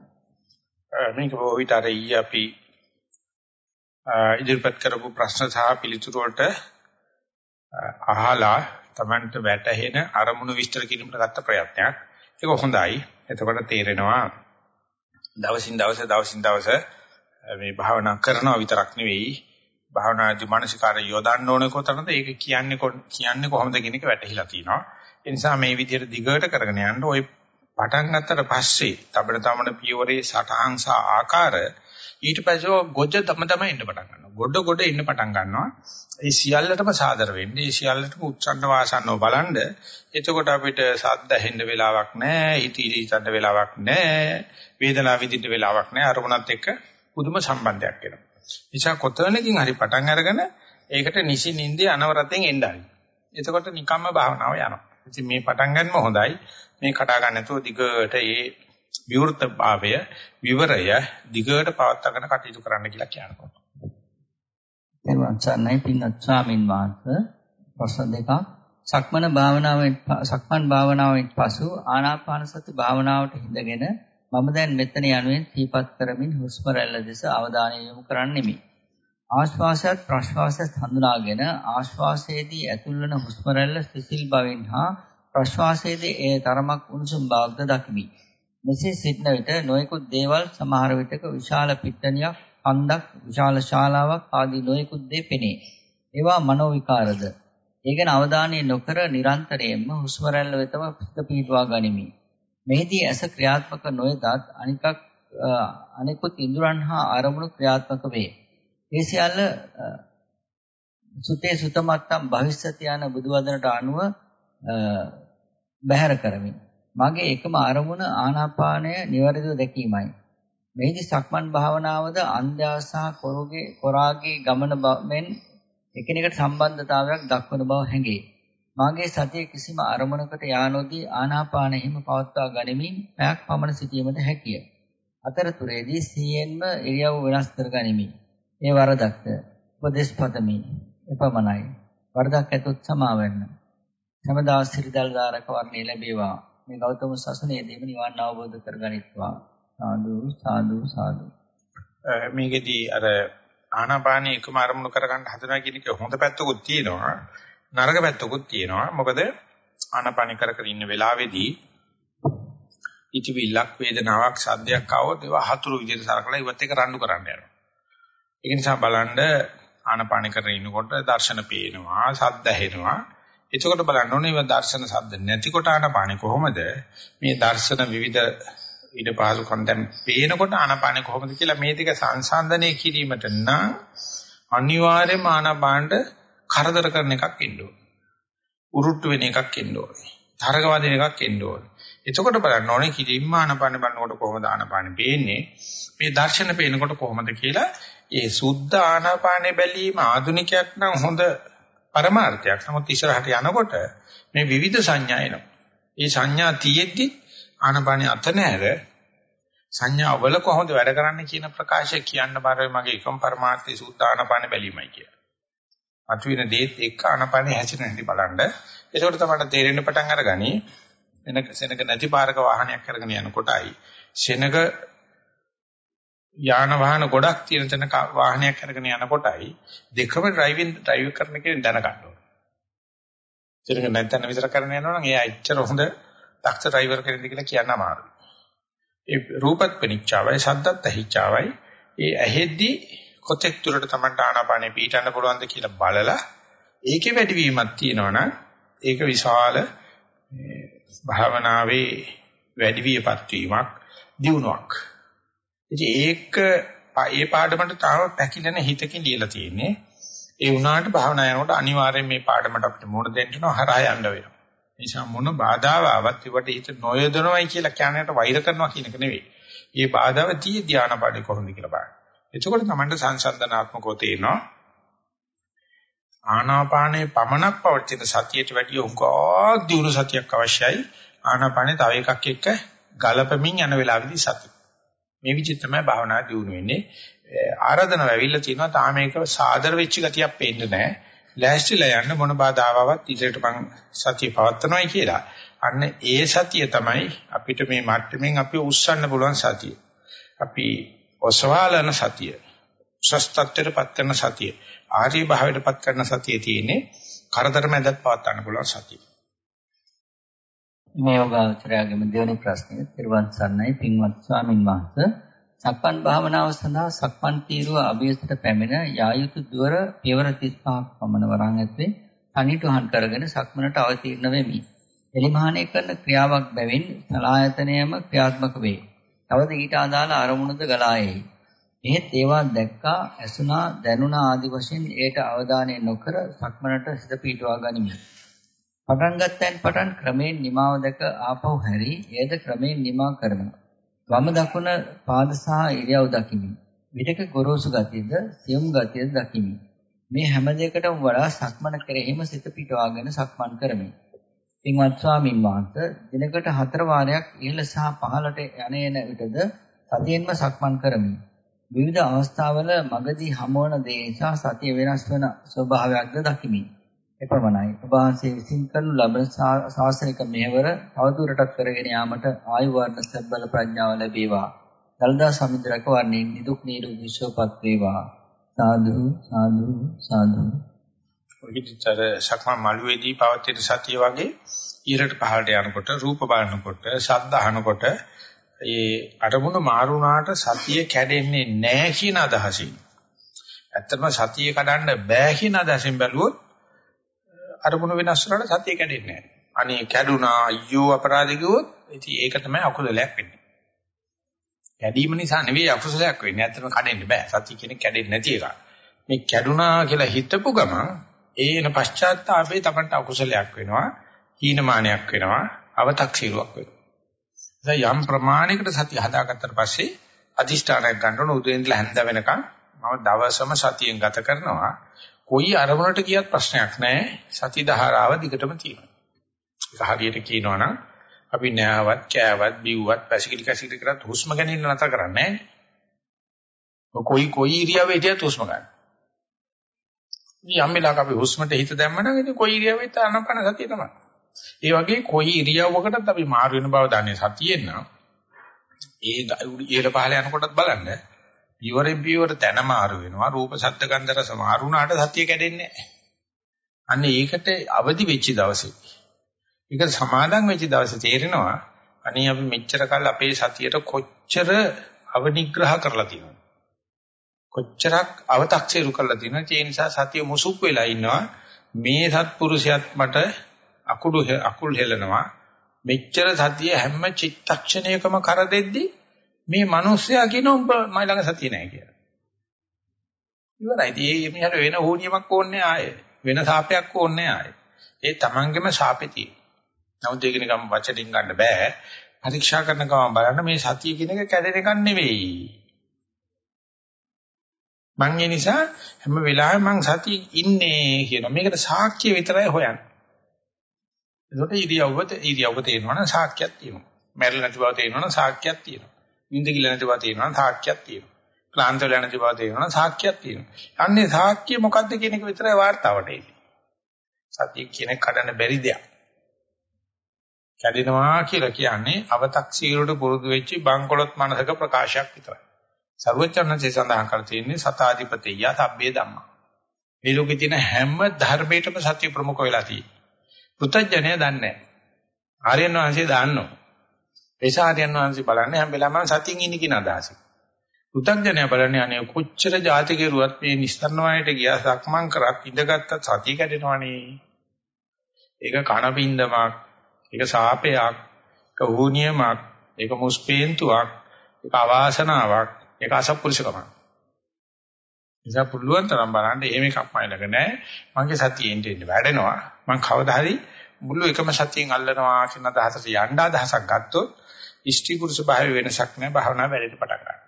මේක බොහෝ විට අර ඊ අපි ඉදිරිපත් කරපු ප්‍රශ්න සහ පිළිතුරු වලට අහලා Tamanට වැටහෙන අරමුණු විස්තර කිරීමට ගත්ත ප්‍රයත්නයක්. ඒක හොඳයි. එතකොට තේරෙනවා දවසින් දවස දවසින් දවස මේ භාවනා කරනවා විතරක් නෙවෙයි භාවනාදී මානසිකාර යොදන්න ඕනේ කොතනද ඒක කියන්නේ කියන්නේ කොහොමද කියන එක වැටහිලා තිනවා. ඒ නිසා මේ විදිහට දිගට කරගෙන යන්න ওই පටන් ගත්තට පස්සේ තබන තමන පියවරේ සටහන් සහ ආකාර ඊට පස්සේ ගොජ තම තම එන්න පටන් ගන්නවා. ගොඩ ගොඩ එන්න පටන් ගන්නවා. ඒ සියල්ලටම සාදර වෙන්න, ඒ සියල්ලටම උච්චන්න වාසන්නව බලන්න. එතකොට අපිට සද්ද ඇහෙන්න වෙලාවක් නැහැ, හිතීලි හිතන්න වෙලාවක් නැහැ, වේදනාව විඳින්න වෙලාවක් නැහැ. අරමුණත් එක්ක පුදුම සම්බන්ධයක් එනවා. නිසා කොතනකින් හරි පටන් අරගෙන ඒකට නිසි නින්දේ අනවරතෙන් එන්න හරි. එතකොට නිකම්ම භාවනාව යනවා. ඉතින් මේ පටන් ගන්නම හොඳයි. මේ කතා ගන්න නැතුව දිගට ඒ විවෘත භාවය විවරය දිගට පවත්වාගෙන කටයුතු කරන්න කියලා කියනවා. එවන් සන්නයි පින්වත් ස්වාමින් වහන්සේ ප්‍රශ්න දෙකක් සක්මන භාවනාවෙන් සක්මන් භාවනාවෙන් පසු ආනාපාන සති භාවනාවට හිඳගෙන මම දැන් මෙතන යනුවෙන් තීපත් කරමින් හුස්ම රැල්ල දෙස අවධානය යොමු කරන්නෙමි. ආශ්වාසයත් ප්‍රශ්වාසයත් හඳුනාගෙන ආශ්වාසයේදී ඇතුල් වන හුස්ම රැල්ල සිසිල් බවින් හා ප්‍රශ්වාසයේදී ඒ තරමක් උණුසුම් බවක්ද දකිමි. මෙසේ සිටන විට නොයෙකුත් දේවල් සමහර විටක විශාල පිට්ටනියක්, හන්දක්, විශාල ශාලාවක් ආදී නොයෙකුත් දේ පෙනේ. ඒවා මනෝ විකාරද. ඒ ගැන අවධානය නොකර නිරන්තරයෙන්ම හුස්ම රැල්ල වෙතම පිට පීඩවා ගනිමි. මෙහිදී ඇස ක්‍රියාත්මක නොයදත් අනිකක් අනෙකුත් ඉන්ද්‍රයන් හා අරමුණු ක්‍රියාත්මක වේ. ඒ සියල්ල සුතේ සුතමත්තම් භවිෂ්‍යති යන බුදුවදනට අනුව බැහැර කරමි. මගේ එකම අරමුණ ආනාපානය නිවැරදිව දැකීමයි. මෙහිදී සක්මන් භාවනාවද අන්ධයා සහ කොරගේ කොරාගේ ගමන මෙන් එකිනෙකට සම්බන්ධතාවයක් දක්වන බව හැඟේ. මාගේ සතිය කිසිම අරමුණකට යානොදී ආනාපාන හිම පවත්වා ගනිමින් පැයක් පමණ සිටීමට හැකිය. අතරතුරේදී සීයෙන්ම ඉරියව් වෙනස් කර ගනිමි. ඒ වරදක්ද උපදේශ පදමි. එපමණයි. වරදක් ඇතොත් සමාවෙන්න. සමදා සිරිදල් දාරක වර්ණේ ලැබේවා. මේ ගෞතම සසුනේදීම නිවන් අවබෝධ කරගනිත්වා. සාදු සාදු සාදු. මේකෙදී අර ආනාපානිය එකම අරමුණු කරගන්න හදනවා කියන එක හොඳ පැත්තකුත් තියෙනවා. නරක පැත්තකුත් තියෙනවා. මොකද ආනාපානිය කර කර ඉන්න වෙලාවේදී ඉතිවිලක් වේදනාවක් සද්දයක් ආවොත් ඒවා හතුරු විදිහට සරකලා ඉවත් එක රණ්ඩු කරන්න යනවා. ඒක නිසා බලන්න ආනාපානිය කරගෙන ඉන්නකොට දර්ශන පේනවා, සද්ද ඇහෙනවා. එතකොට බලන්න ඕනේ මේ දර්ශන ශබ්ද නැතිකොට ආනපානේ කොහොමද මේ දර්ශන විවිධ ඊට පහසුකම් දැන් පේනකොට ආනපානේ කොහොමද කියලා මේ දෙක සංසන්දනය කිරීමට නම් අනිවාර්යයෙන්ම ආනපානට කරදර කරන එකක් එන්න ඕනේ. උරුට්ටු වෙන එකක් එන්න ඕනේ. තරග වදින එකක් එන්න ඕනේ. එතකොට බලන්න ඕනේ කිරිම්ම ආනපානේ බලනකොට කොහොමද ආනපානේ පේන්නේ මේ දර්ශන පේනකොට කොහොමද කියලා ඒ සුද්ධ ආනාපානේ බැලීම ආධුනිකයක් නම් හොඳ පරමාර්ථයක්. නමුත් ඉස්සරහට යනකොට මේ විවිධ සංඥා එනවා. ඒ සංඥා තියෙද්දි ආනපානිය අත නැර සංඥා වල කොහොමද වැඩ කරන්නේ කියන ප්‍රකාශය කියන්න බාරයි මගේ එකම පරමාර්ථය සූත්‍ර ආනපාන බැලීමයි කිය. අතුවින දේත් එක්ක ආනපානිය හැසිරෙන හැටි බලන්න. ඒකෝට තමයි තේරෙන්න පටන් අරගනි. වෙනක සෙනක නැති පාරක වාහනයක් කරගෙන යනකොටයි සෙනක යාන වාහන ගොඩක් තියෙන තැනක වාහනයක් කරගෙන යනකොටයි දෙකම ඩ්‍රයිවිං ඩ්‍රයිව් කරන කෙනෙක් දැනගන්න ඕනේ. සෙනක නැත්නම් විතර කරගෙන යනවා නම් එයා එච්චර හොඳ දක්ෂ ඩ්‍රයිවර් කෙනෙක්ද කියලා කියන්න අමාරුයි. ඒ රූපත් පෙනිච්චාවයි ශබ්දත් ඇහිච්චාවයි ඒ ඇහෙද්දි කොතෙක් දුරට Tamanට ආනාපානෙ පිටින්න පුළුවන්ද කියලා බලලා ඒකේ වැඩිවීමක් තියෙනවනම් ඒක විශාල භාවනාවේ වැඩිවියපත් වීමක් දියුණුවක්. ඉතින් ඒක ඒ පාඩමට තාම පැකිලෙන හිතකින් ලියලා තියෙන්නේ. ඒ වුණාට භාවනා යනකොට අනිවාර්යෙන් මේ පාඩමට අපිට මොන දෙන්න හරහා යන්න වෙනවා. නිසා මොන බාධාව ආවත් ඒවට හිත නොයදනවයි කියලා කියන්නට වෛර කරනවා කියන එක නෙවෙයි. මේ බාධාව tie ධානා පාඩේ කොහොමද කියලා බලන්න. එතකොට තමයි සංසන්දනාත්මකව තේරෙනවා. ආනාපානයේ පමණක් පවතින සතියට වැඩිය උගක් දියුණු සතියක් අවශ්‍යයි. ආනාපානේ තව එකක් එක්ක ගලපමින් යන වෙලාවෙදී සති. මේ විදිහ තමයි භාවනා දියුණු වෙන්නේ. ආරාධනාව ඇවිල්ලා තියෙනවා තාම මේක සාදර වෙච්ච ගතියක් පේන්නේ නැහැ. ලෑස්තිලා යන්න මොන බාධාවක් ඉදිරියට මං සතිය පවත්නවායි කියලා. අන්න ඒ සතිය තමයි අපිට මේ මට්ටමින් අපි උස්සන්න පුළුවන් සතිය. අපි ඔසවාලන සතිය. සස්තත්තරපත් කරන සතිය. ආර්ය භාවයටපත් කරන සතිය තියෙන්නේ කරදර මැදත් පවත් ගන්න පුළුවන් සතිය. මේ යෝගාචරයගේම දෙවෙනි ප්‍රශ්නය පිරුවන් සන්නයි පින්වත් ස්වාමින් වහන්සේ සක්මන් භාවනාව සඳහා සක්මන් තීරුව අභියසට පැමිණ යා යුතු දුර පියවර 35ක් පමණ වරන් ඇත්තේ තනිටුහන් කරගෙන සක්මනට අවතීර්ණ වෙමි. එලිමහානය කරන ක්‍රියාවක් බැවින් සලායතනයම ක්‍රියාත්මක වේ. තවද ඊට අදාළ අරමුණුද ගලායේ. එහෙත් ඒවා දැක්කා, ඇසුණා, දැනුණා ආදි වශයෙන් ඒට අවධානය නොකර සක්මනට සිත පීටවා ගනිමි. පටන් ගත්තෙන් පටන් ක්‍රමයෙන් නිමාව දැක ආපහු හැරි, ඒද ක්‍රමයෙන් නිමා කරමි. වම දකුණ පාද සහ ඉරියව් දකිමි. විටක ගොරෝසු ගතියද, සියුම් ගතියද දකිමි. මේ හැම දෙයකටම වඩා සක්මන කෙරෙහිම සිත පිටවාගෙන සක්මන් කරමි. පින්වත් ස්වාමින් වහන්සේ දිනකට හතර වාරයක් ඉහළ සහ පහළට යන එන විටද සතියෙන්ම සක්මන් කරමි. විවිධ අවස්ථාවල මගදී හමුවන දේ නිසා සතිය වෙනස් වන ස්වභාවයක්ද දකිමි. එපමණයි. ඔබ වහන්සේ විසින් කරනු ලබන ශාසනික මෙහෙවර තවදුරටත් කරගෙන යාමට ආයු වර්ණ සබ්බල ප්‍රඥාව ලැබේවා. දල්දා සමුද්‍රක වර්ණයෙන් නිදුක් නිරෝගී සුවපත් වේවා. සාදු සාදු සාදු. ඔයිචතර සක්මන් මළුවේදී පවතින සතිය වගේ ඊරට පහළට යනකොට රූප බලනකොට ශබ්ද අහනකොට ඒ අරමුණ මාරුණාට සතිය කැඩෙන්නේ නැහැ කියන අදහසින්. ඇත්තටම සතිය කඩන්න බෑ කියන අදහසින් බැලුවොත් අරමුණ වෙනස් වුණාට සතිය කැඩෙන්නේ නැහැ. අනේ කැඩුනා අයියෝ අපරාධ කිව්වොත් ඉතින් ඒක තමයි අකුසලයක් වෙන්නේ. කැඩීම නිසා නෙවෙයි අකුසලයක් වෙන්නේ. ඇත්තටම කඩෙන්න බෑ. සතිය කියන්නේ කැඩෙන්නේ නැති එක. මේ කැඩුනා කියලා හිතපු ගමන් ඒන පශ්චාත්තාපේ තමන්ට අකුසලයක් වෙනවා. හීනමානයක් වෙනවා. අව탁සීරුවක් වෙනවා. දැන් යම් ප්‍රමාණයකට සතිය හදාගත්තට පස්සේ අදිෂ්ඨානයක් ගන්න ඕන උදේ ඉඳලා හැන්ද වෙනකන් මම දවසම සතියෙන් ගත කරනවා. කොයි අරමුණට ගියත් ප්‍රශ්නයක් නැහැ. සති ධාරාව දිගටම තියෙනවා. ඒක හරියට කියනවා නම් අපි නෑවත් කෑවත් බිව්වත් පැසිකිලි කැසිකිලි කරත් හුස්ම ගැනීම නැතර කරන්නේ නැහැ. කොයි කොයි ඉරියව්වේ හිටියත් හුස්ම ගන්න. යම් වෙලාවක අපි හුස්මට හිත දැම්මම ඉතින් කොයි ඉරියව්වෙත් අනපන සතිය තමයි. ඒ වගේ කොයි ඉරියව්වකටත් අපි මාරු වෙන බව දන්නේ සතියෙන් නම් ඒ ඉහළ පහළ යනකොටත් බලන්න පියවරෙන් පියවර තන මාරු වෙනවා රූප ශබ්ද ගන්ධ රස මාරු වුණාට සතිය කැඩෙන්නේ නැහැ. අන්න ඒකට අවදි වෙච්ච දවසේ. ඒක සමාදන් වෙච්ච දවසේ තේරෙනවා අනේ අපි මෙච්චර කල් අපේ සතියට කොච්චර අවනිග්‍රහ කරලා තියෙනවද? කොච්චරක් අව탁සීරු කරලා තියෙනවද? ඒ නිසා සතිය මුසුප් වෙලා ඉන්නවා. මේ සත්පුරුෂයත් මට අකුඩු අකුල් හෙලනවා මෙච්චර සතිය හැම චිත්තක්ෂණයකම කර දෙද්දි මේ මිනිස්සයා කියන උඹ මයි ළඟ සතිය නැහැ කියලා. ඉවරයි. ඒ මිනිහට වෙන හෝනියමක් ඕනේ ආයේ. වෙන සාපයක් ඕනේ ආයේ. ඒ තමන්ගේම සාපේ තියෙන. නමුත් ඒක නිකම් වචනින් ගන්න බෑ. පරීක්ෂා කරන ගමන් බලන්න මේ සතිය කියන එක කැඩෙන එකක් නෙවෙයි. මං ඒ නිසා හැම වෙලාවෙම මං සතිය ඉන්නේ කියනවා. මේකට සාක්ෂිය විතරයි හොයන්නේ. ඒකට ඉරියව්ව ඉරියව්ව තේරෙනවනම් සාක්ෂියක් තියෙනවා. මැරෙලා නැති බව තේරෙනවනම් සාක්ෂියක් තියෙනවා. නිින්ද කියලා නැති බව තේරෙනවා සාක්ෂියක් තියෙනවා. ක්ලාන්ත වෙලා නැති බව තේරෙනවා සාක්ෂියක් තියෙනවා. අන්නේ සාක්ෂිය මොකද්ද කියන එක විතරයි වார்த்தාවට එන්නේ. සත්‍ය කියන කඩන බැරි දෙයක්. කැඩෙනවා කියලා කියන්නේ අව탁සීරට පුරුදු වෙච්ච බංකොලොත් මනසක ප්‍රකාශයක් විතරයි. සර්වචනන්සේ සඳහන් කර තියෙන්නේ සතාධිපතිය තබ්බේ ධම්ම. මේ ලෝකේ තියෙන හැම ධර්මයකම සත්‍ය ප්‍රමුඛ වෙලා තියෙන්නේ. පෘථජ්ජනය දන්නේ නැහැ. ආර්යයන් වහන්සේ දන්නවා. ඒසාරයන් වහන්සේ බලන්නේ හැම වෙලාවෙම සතියින් ඉන්න කියන අදහස. පුතඥය බලන්නේ අනේ කොච්චර જાති කෙරුවත් මේ නිස්තරණ වයයට ගියා සක්මන් කරක් ඉඳගත්ත සතිය කැඩෙනවනේ. ඒක කණපින්දමක්, ඒක සාපයක්, ඒක ඌනියමක්, ඒක මුස්පේන්තුවක්, ඒක අවාසනාවක්, ඒක අසපුරුෂකමක්. නිසා පුළුවන් තරම් බලන්න එහෙම එකක් මයිලක නැහැ. මගේ සතියෙන් දෙන්න වැඩෙනවා. මං කවදා හරි මුළු එකම සතියෙන් අල්ලනවා කියන අදහසට යන්න අදහසක් ගත්තොත් ඉෂ්ටි පුරුෂ භාවය වෙනසක් නැහැ. භාවනාව වැඩිට පටන් ගන්නවා.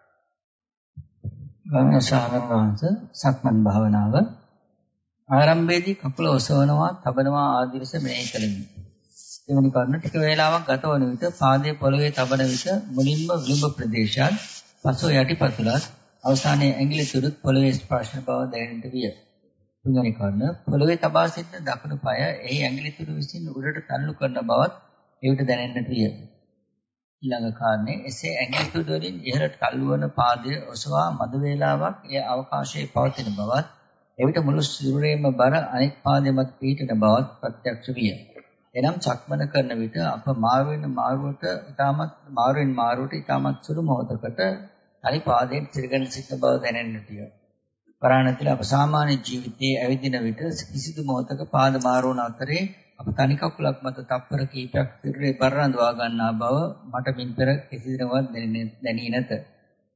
ගෞරවනීය ශාවකවංශ සක්මන් භාවනාව ආරම්භයේදී කකුල ඔසවනවා, තබනවා ආදී ලෙස මෙනෙහි කළෙමි. එවැනි කර්ණ ටික වේලාවක් ගතවන විට පාදයේ පොළවේ තබන විට මුලින්ම විලුඹ ප්‍රදේශයත්, පසුව යටිපතුලත්, අවසානයේ ඇඟිලි තුරුත් පොළවේ ස්පර්ශන බව දැනෙන්නට විය. තුන්වෙනි කර්ණ පොළවේ තබා සිටින දකුණු පාය එහි ඇඟිලි තුරු විසින් උඩට තල්ලු කරන බවත් එවිට දැනෙන්නට විය. ඊළඟ කාරණේ එසේ ඇඟිලි තුඩ වලින් ඉහළට තල්ලු වන පාදය ඔසවා මද වේලාවක් එය අවකාශයේ පවතින බවත් එවිට මුළු සිරුරේම බර අනෙක් පාදයමත් පිහිටන බවත් ප්‍රත්‍යක්ෂ විය. එනම් චක්මන කරන විට අප මාරුවෙන් මාරුවට ඊටමත් මාරුවෙන් මාරුවට ඊටමත් සුළු මොහොතකට අනි පාදයෙන් සිරගෙන සිටින බව දැනෙන්නට විය. පරාණතිල අප සාමාන්‍ය ජීවිතයේ ඇවිදින විට කිසිදු මොහොතක පාද මාරුවන අතරේ අප තනි කකුලක් මත තප්පර කීපයක් සිරුරේ බර රඳවා ගන්නා බව මට මින් පෙර කිසිදිනවත් දැනී නැත.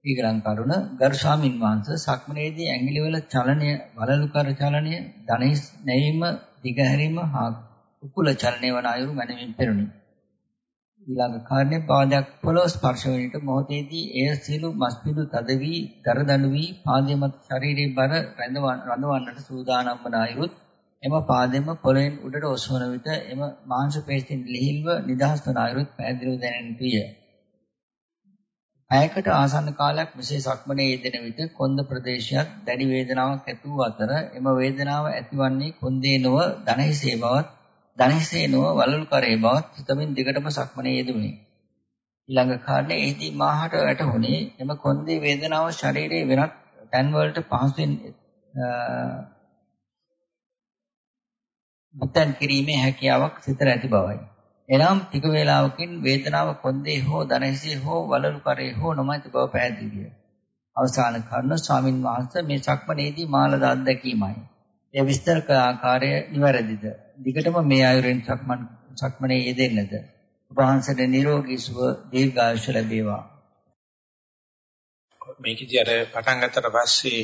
ඊගලං කරුණ ගරු ස්වාමින් වහන්සේ සක්මනේදී ඇඟිලිවල චලනය වලලු කර චලනය ධනෙස් නැවීම දිගහැරීම හා කුකුල චලනය වන අයුරු මනමින් පෙරුණි. ඊළඟ කාරණේ පාදයක් පොළොව ස්පර්ශ වීමට මොහොතේදී එය සියලු මස්පිඩු තද වී දරදඬු වී පාදයේ මත ශරීරයේ බර රඳවන්නට සූදානම් වන අයුරුත් එම පාදෙම පොළොවෙන් උඩට ඔසවන විට එම මාංශ පේශීන් ලිහිල්ව නිදහස් වන අයුරුත් පැහැදිලිව දැනෙන්නට විය. අයකට ආසන්න කාලයක් මෙසේ සක්මනේ යෙදෙන විට කොන්ද ප්‍රදේශයක් දැඩි වේදනාවක් ඇති වූ අතර එම වේදනාව ඇතිවන්නේ කොන්දේ නොව දණහිසේ බවත් දණහිසේ නොව වලලු කරේ බවත් හිතමින් දිගටම සක්මනේ යෙදුණි. ඊළඟ කාරණේ එහිදී මාහට වැටහුණේ එම කොන්දේ වේදනාව ශරීරයේ වෙනත් තැන් වලට පහසුවෙන් මුත්තන් කිරීමේ හැකියාවක් සිතට ඇති බවයි. එනම් ටික වේලාවකින් වේදනාව කොන්දේ හෝ දනහිසේ හෝ වලලු කරේ හෝ නොමැති බව පැහැදිලිය. අවසාන කරුණ ස්වාමින් වහන්සේ මේ සක්මනේදී මාළද අත්දැකීමයි. ඒ විස්තර කළ ආකාරය නිවැරදිද? දිගටම මේ ආයුරෙන් සක්මන් සක්මනේ යෙදෙන්නද? වහන්සේට නිරෝගී සුව දීර්ඝායුෂ ලැබේවා. මේකදී අර පටන් ගත්තට පස්සේ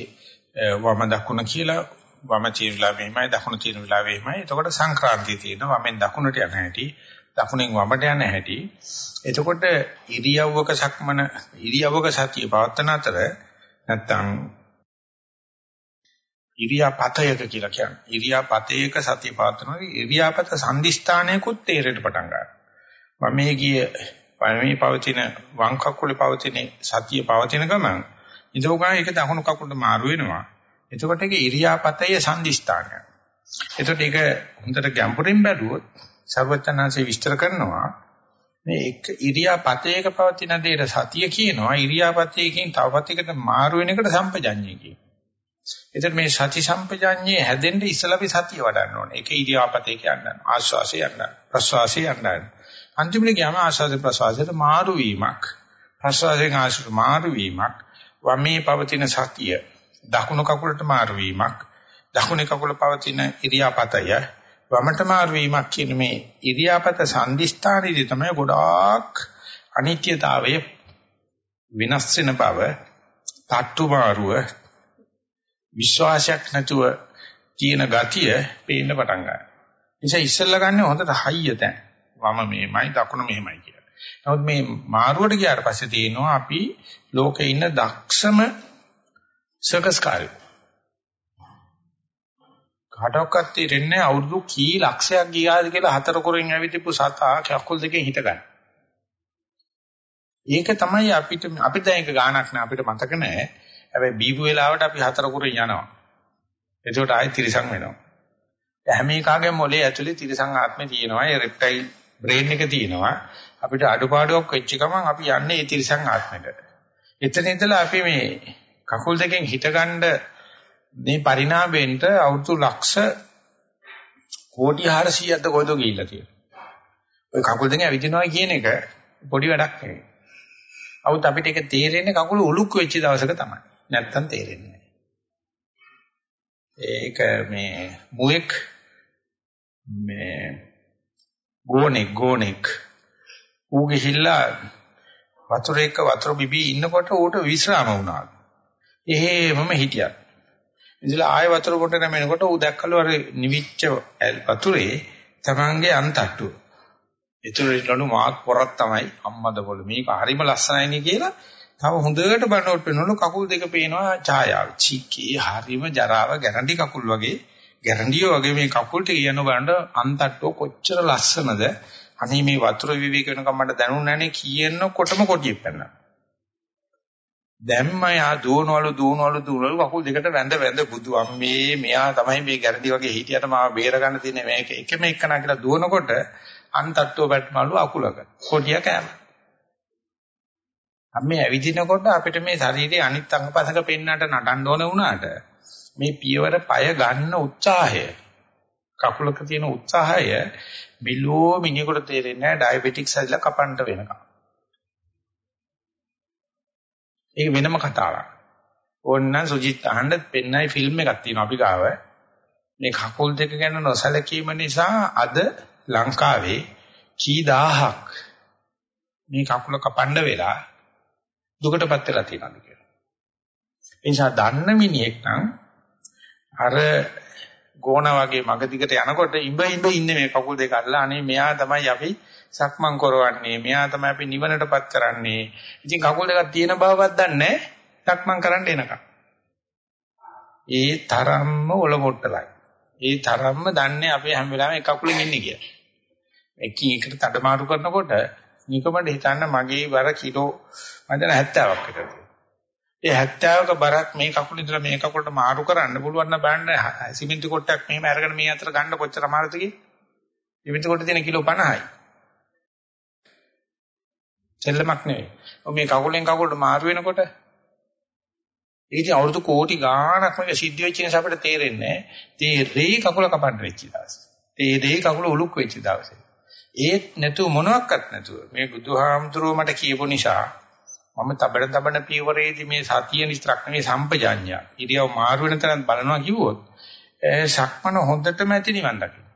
වම දකුණ කියලා වම තියෙන වෙලාවෙ මෙහෙමයි දකුණ තියෙන වෙලාවෙ මෙහෙමයි. එතකොට සංක්‍රාන්තිය තියෙනවා. වමෙන් දකුණට යන හැටි, දකුණෙන් වමට යන හැටි. එතකොට ඉරියව්වක සක්මන ඉරියව්වක සතිය පවත්තන අතර නැත්තම් ඉරියාපතයක කියලා කියන්නේ. ඉරියාපතයක සතිය පවත්වනවා. ඉරියාපත සංදිස්ථානයකුත් තේරෙන්න පටන් ගන්නවා. වමේ ගිය වමේ පවතින වම් කකුලේ පවතින සතිය පවතින ගමන් ඉතෝගා ඒක දකුණු කකුලට මාරු වෙනවා. එතකොට ඒක ඉරියාපතයේ සංදිස්ථානය. එතකොට ඒක හොඳට ගැඹුරින් බැලුවොත් සර්වචනාංශය විස්තර කරනවා මේ එක ඉරියාපතයක පවතින දෙයට සතිය කියනවා ඉරියාපතයකින් තව පතයකට මාරු වෙන එකට සම්පජඤ්ඤය කියනවා. එතකොට මේ සති සම්පජඤ්ඤේ හැදෙන්න ඉස්සලා අපි සතිය වඩන්න ඕනේ. ඒක ඉරියාපතේ කියන්නේ ආශ්වාසය යන්න ප්‍රශ්වාසය යන්න. අන්තිමට ගියාම ආශ්වාස ප්‍රශ්වාසයට මාරු වීමක් ප්‍රශ්වාසයෙන් ආශ්වාස මාරු වීමක් වමේ පවතින සතිය දකුණු කකුලට මාරු වීමක් දකුණේ කකුල පවතින ඉරියාපතය වමට මාරු වීමක් කියන මේ ඉරියාපත සංදිස්ථානයේදී තමයි ගොඩාක් අනිත්‍යතාවය විනාශ වෙන බව තට්ටු මාරුව විශ්වාසයක් නැතුව තියෙන ගතිය පේන්න පටන් ගන්නවා. නිසා ඉස්සෙල්ලා ගන්න හොඳට හයිය තැන්. වම මෙහෙමයි දකුණ මෙහෙමයි කියලා. නමුත් මේ මාරුවට ගියාට පස්සේ තියෙනවා අපි ලෝකේ ඉන්න දක්ෂම සර්කස් කාර්යය. කාටවත් තේරෙන්නේ අවුරුදු කී ලක්ෂයක් ගියාද කියලා හතර කොරින් ඇවිදපු සතා කකුල් දෙකෙන් හිට ගන්න. ඒක තමයි අපිට අපිට දැන් ඒක ගාණක් නෑ අපිට මතක නෑ. හැබැයි බීපු වෙලාවට අපි හතර කොරින් යනවා. එතකොට ආයෙ තිරසං වෙනවා. හැම එකාගේම මොලේ ඇතුලේ තිරසං ආත්මේ තියෙනවා. ඒ රෙප්ටයිල් බ්‍රේන් එක තියෙනවා. අපිට අඩුපාඩුවක් වෙච්ච ගමන් අපි යන්නේ ඒ තිරසං ආත්මෙට. එතන ඉඳලා අපි මේ කකුල් දෙකෙන් හිටගන්න මේ පරිණාමයෙන්ට අවුරුදු ලක්ෂ කෝටි 400ක්ද කොහෙද ගිහිල්ලා තියෙන්නේ. ඔය කකුල් දෙකෙන් ඇවිදිනවා කියන එක පොඩි වැඩක් නෙවෙයි. අවුත් අපිට ඒක තේරෙන්නේ කකුල උලුක් වෙච්ච දවසක තමයි. නැත්තම් තේරෙන්නේ නැහැ. ඒක මේ මුවෙක් මේ ගෝනෙක් ගෝනෙක් ඌ ගිහිල්ලා වතුර එක වතුර බිබී ඉන්නකොට ඌට විශ්‍රාම වුණා. එහෙමම හිටියා. ඉතින් ආයෙ වතුර කොට නැමෙනකොට ඌ දැක්කලු අර නිවිච්ච වතුරේ තමන්ගේ අන්තට්ටුව. ඒතරේලු මාත් පොරක් තමයි අම්මද බොල මේක හරිම ලස්සනයිනේ කියලා තව හොඳට බලනකොට පේනවලු කකුල් දෙක පේනවා ඡායාව. චීකේ හරිම ජරාව ගැරන්ටි කකුල් වගේ ගැරන්ඩියෝ වගේ මේ කකුල් ටික කියන බලන්න අන්තට්ටුව කොච්චර ලස්සනද. අනේ මේ වතුර විවේක වෙනකම් මට දැනුන්නේ නැනේ කියනකොටම කොටියෙක් පැනනවා. දැම්ම යා දුවනවලු දුවනවලු දුවනවලු කකුල් දෙකට වැඳ වැඳ බුදු අම්මේ මෙයා තමයි මේ ගැරන්ටි වගේ හිටියට මාව බේර ගන්න තියෙන්නේ මේක එකම එකනා කියලා දුවනකොට අන්තට්ටුව පැටමලු අකුලක කොටිය කෑම. අපි ඇවිදිනකොට අපිට මේ ශරීරයේ අනිත් අංගපසක පෙන්නට නටන්න ඕන වුණාට මේ පියවර পায় ගන්න උත්සාහය කකුලක තියෙන උත්සාහය බිලෝ මිනිහෙකුට තේරෙන්නේ නැහැ ඩයබටික්ස් හැදලා කපන්න වෙනකම්. ඒක වෙනම කතාවක්. ඕන්න සුජිත් අහන්න පෙන්නයි ෆිල්ම් එකක් තියෙනවා අපි ගාව. මේ කකුල් දෙක ගැන නොසලකීම නිසා අද ලංකාවේ කී දහහක් මේ කකුල කපන්න වෙලා දුකටපත් වෙලා තියෙනවාද කියලා. ඒ නිසා දන්න මිනිහෙක් නම් අර ගෝණ වගේ මග දිගට යනකොට ඉඹ ඉඹ ඉන්නේ මේ කකුල් දෙක අල්ලලා අනේ මෙයා තමයි අපි සක්මන් කරවන්නේ මෙයා තමයි අපි නිවනටපත් කරන්නේ. ඉතින් කකුල් දෙකක් තියෙන බවවත් දන්නේ සක්මන් කරන්න එනකම්. ඒ තරම්ම ඔලොමොට්ටලයි. ඒ තරම්ම දන්නේ අපි හැම වෙලාවෙම එක කකුලෙන් ඉන්නේ කියලා. එකින් එකට තඩමාරු කරනකොට නිකමඩ හිතන්න මගේ බර කිලෝ මම දැන් 70ක් විතර ඒ 70ක බරක් මේ කකුල ඉඳලා මේ කකුලට මාරු කරන්න පුළුවන් නම් බලන්න සිමෙන්ති කොටයක් මෙහෙම අරගෙන මේ අතර ගන්න කොච්චර අමාරුද කියලා. සිමෙන්ති කොට තියෙන කිලෝ 50යි. සෙල්ලමක් නෙවෙයි. මේ කකුලෙන් කකුලට මාරු වෙනකොට ඉතින් අවුරුදු කෝටි ගාණක් මේක සිද්ධ වෙච්ච නිසා අපිට තේරෙන්නේ නැහැ. තේරෙයි කකුල කපන්න වෙච්ච දවසේ. තේරෙයි කකුල උලුක් වෙච්ච දවසේ. ඒත් නැතුව මොනවත් නැතුව මේ බුදුහාමුදුරුව මට කියපු නිසා මම තබන තබන පීවරේදී මේ සතිය නිස්තරක් නෙමෙයි සම්පජාඤ්ඤා ඉරියව් මාරු වෙන තරම් බලනවා කිව්වොත් සක්මන හොඳටම ඇති නිවන් දකින්න.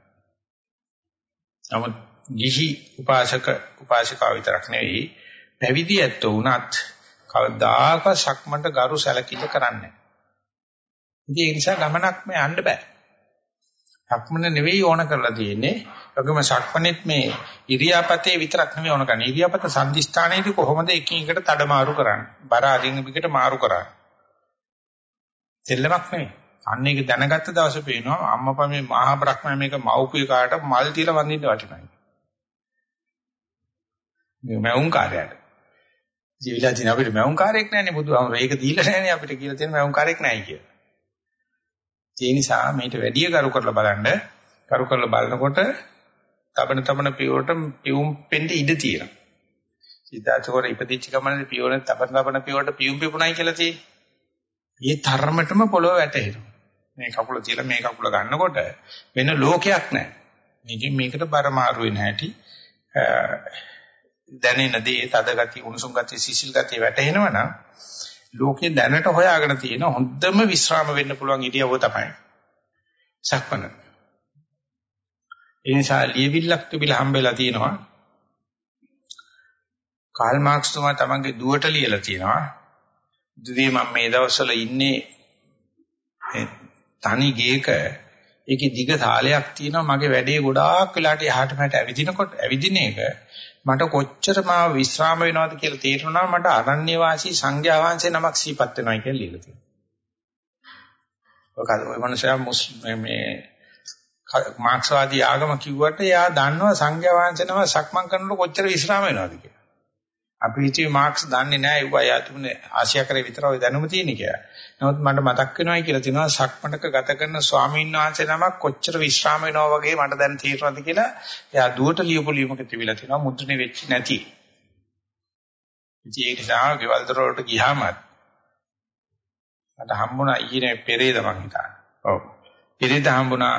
නමුත් ගිහි උපාසක උපාසිකාව විතරක් නෙවෙයි පැවිදි ඇත්තෝ වුණත් කවදාක සක්මන්ට ගරු සැලකිල්ල කරන්නේ නැහැ. ඉතින් ඒ නිසා ගමනක් මේ යන්න බෑ. සක්මන නෙවෙයි ඕන කරලා තියෙන්නේ. ඒගොම සක්මනෙත් මේ ඉරියාපතේ විතරක් නෙවෙයි ඕන කරන්නේ. ඉරියාපත සම්දිස්ථානයේදී කොහොමද එකින් එකට තඩමාරු කරන්නේ? බර අදින් පිටට මාරු කරන්නේ. දෙල්ලමක් නෙවෙයි. අන්න ඒක දැනගත්ත දවසේ පේනවා අම්මපා මේ මහා බ්‍රහ්මයා මේක මව්පිය කාට මල් තියලා වඳින්න වටිනවා. මේ මවුන් කාර්යයට. ජීවිලා දින අපිට මවුන් කාර්යයක් නැන්නේ බුදුහාමර. ඒක දීලා නැන්නේ අපිට කියලා තියෙන මවුන් කාර්යයක් නැහැ කියලා. ඒ නිසා මේට වැඩි කරු කරලා බලන්න කරු කරලා බලනකොට තබන තබන පියවරට පියුම් පෙන්න ඉඩ තියෙනවා. සිතාචකෝර ඉපදිච්ච ගමනේ පියවර තබන තබන පියවරට පියුම් පිපුණයි කියලා තියෙන්නේ. ඒ තරමටම පොළොව වැටෙනවා. මේ කකුල තියලා මේ කකුල ගන්නකොට වෙන ලෝකයක් නැහැ. මේකෙන් මේකට බර මාරු වෙන හැටි දැනෙන දේ තද ගතිය උණුසුම් ගතිය සිසිල් ගතිය වැටෙනවා නම් ලෝකේ දැනට හොයාගෙන තියෙන හොඳම විශ්‍රාම වෙන්න පුළුවන් ඉරියව්ව තමයි සක්මන. ඒ නිසා ලියවිල්ලක් තිබිලා හම්බෙලා තියෙනවා. කාල් මාක්ස් තුමා තමන්ගේ දුවට ලියලා තියෙනවා. දුවේ මම මේ දවස්වල ඉන්නේ තනි ගේක ඒකේ දිග තාලයක් තියෙනවා මගේ වැඩේ ගොඩාක් වෙලාට එහාට මෙහාට ඇවිදිනකොට ඇවිදින එක මට කොච්චර මාව විශ්‍රාම වෙනවද කියලා තේරුණා මට අරණ්‍ය වාසී සංඝයා වහන්සේ නමක් සිහිපත් වෙනවා කියලා ලියලා තියෙනවා. ඔක ඔය මනුස්සයා මේ මාක්ස්වාදී ආගම කිව්වට එයා දන්නවා සංඝයා වහන්සේ නම සක්මන් කරනකොට කොච්චර විශ්‍රාම වෙනවද කියලා. අපි හිතුවේ මාක්ස් දන්නේ නැහැ ඒවා යාතුනේ ආසියා කරේ විතර ඔය දැනුම තියෙන කියලා. නමුත් මට මතක් වෙනවායි කියලා තියෙනවා සක්මණක ගත කරන ස්වාමීන් වහන්සේ නමක් කොච්චර විශ්‍රාම වෙනවා වගේ මට දැන් තේරෙනවද කියලා එයා දුවට ලියපු ලියුමක තිබිලා තියෙනවා මුද්‍රණය වෙච්ච නැති. ඉතින් ඒ නිසා ගෙවල් දොර වලට ගියාම මට හම්බුණා ඊයේ පෙරේද මං හිතන්නේ. ඔව්. පෙරේද හම්බුණා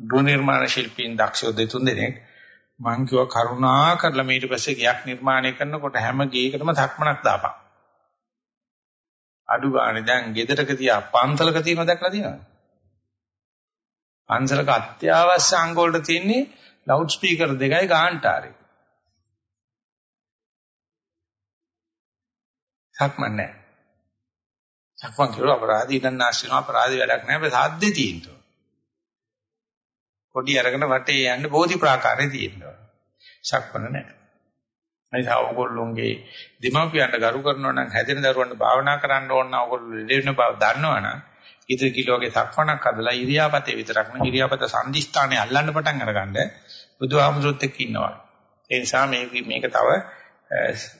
ගෘහ නිර්මාණ ශිල්පීන් දක්ෂයෝ දෙතුන් දෙනෙක් මං කිව්වා කරුණා කරලා ඊට පස්සේ ගයක් නිර්මාණය කරනකොට හැම ගේකටම තක්මනක් දාපන්. අඩු ගානේ දැන් ගෙදරක තියා පන්සලක තියෙනව දැක්ලා තියෙනවද? පන්සලක අත්‍යවශ්‍ය අංග වලට තියෙන්නේ ලවුඩ් ස්පීකර් දෙකයි ගාන්ටාරේ. සක්මන් නැහැ. සක්මන් කියලා අපරාධي ඉන්න නැස්සින අපරාධي වැඩක් නැහැ. අපි සාද්දේ තියෙනවා. පොඩි අරගෙන වටේ යන්න බෝධි ප්‍රාකාරේ තියෙනවා. සක්මන නැහැ. නිසා ඕගොල්ලෝගේ දෙමාපියන්ට ගරු කරනවා නම් හැදෙන දරුවන්ට භාවනා කරන්න ඕන නම් ඕගොල්ලෝ ලෙඩ බව දන්නවනම් ඉතින් කිලෝගේ සක්මනක් හදලා ඉරියාපතේ විතරක් නෙවෙයි ඉරියාපත සංදිස්ථානේ අල්ලන්න පටන් අරගන්න බුදුහාමුදුරුත් එක්ක ඉන්නවා. ඒ නිසා මේ මේක තව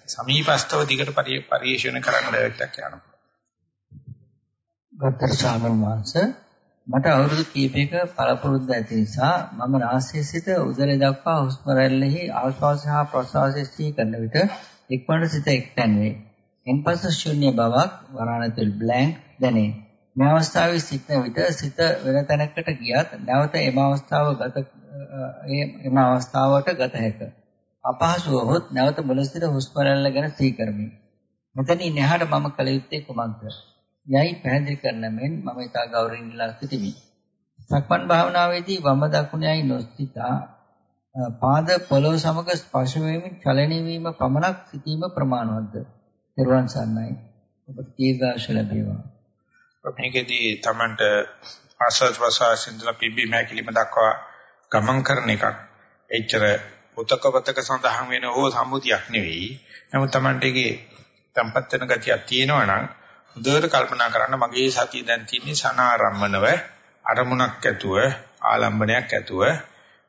සමීපස්තව දිගට පරිශීලනය කරන්න දෙයක් යනවා. ගත්තර ස්වාමීන් වහන්සේ මට අවුරුදු කීපයක පළපුරුද්ද ඇති නිසා මම නාසයේ සිට උදරය දක්වා හුස්ම රැල්ලෙහි ආශ්වාස හා ප්‍රශ්වාසය සිහි කරන විට එක්වරට සිත එක්තැන් වේ. එන්පසු ශූන්‍ය බවක් වරණතුල් බ්ලැන්ක් දැනේ. මේ අවස්ථාවේ සිටන විට සිත වෙන තැනකට ගියත් නැවත එම අවස්ථාව ගත එම අවස්ථාවට ගත හැකිය. අපහසු වොත් නැවත මුල සිට හුස්ම රැල්ල ගැන සිහි කරමි. මෙතනින් එහාට මම කල යුත්තේ කුමක්ද? යයි පැහැදිලි කරන මෙන් මම ඊට ගෞරවයෙන් ඉල්ලා සිටිමි. සක්මන් භාවනාවේදී වම දකුණයි නොසිතා පාද පොළොව සමග ස්පර්ශ වීමෙන් චලනය වීම පමණක් සිටීම ප්‍රමාණවත්ද? පෙරවන් සන්නයි. ඔබට දීර්ඝාෂ ලැබේවා. මේකෙදී Tamanට ආසස් වසස් ඉඳලා පිබි මෑකිලිම දක්වා ගමන් කරන එකක්. එච්චර පොතක පතක සඳහන් වෙන හෝ සම්මුතියක් නෙවෙයි. නමුත් Tamanට ඒකේ tempat වෙන ගතියක් තියෙනවා නම් හොඳට කල්පනා කරන්න මගේ සතිය දැන් තියෙන්නේ සනාරම්මනව අරමුණක් ඇතුව ආලම්බනයක් ඇතුව.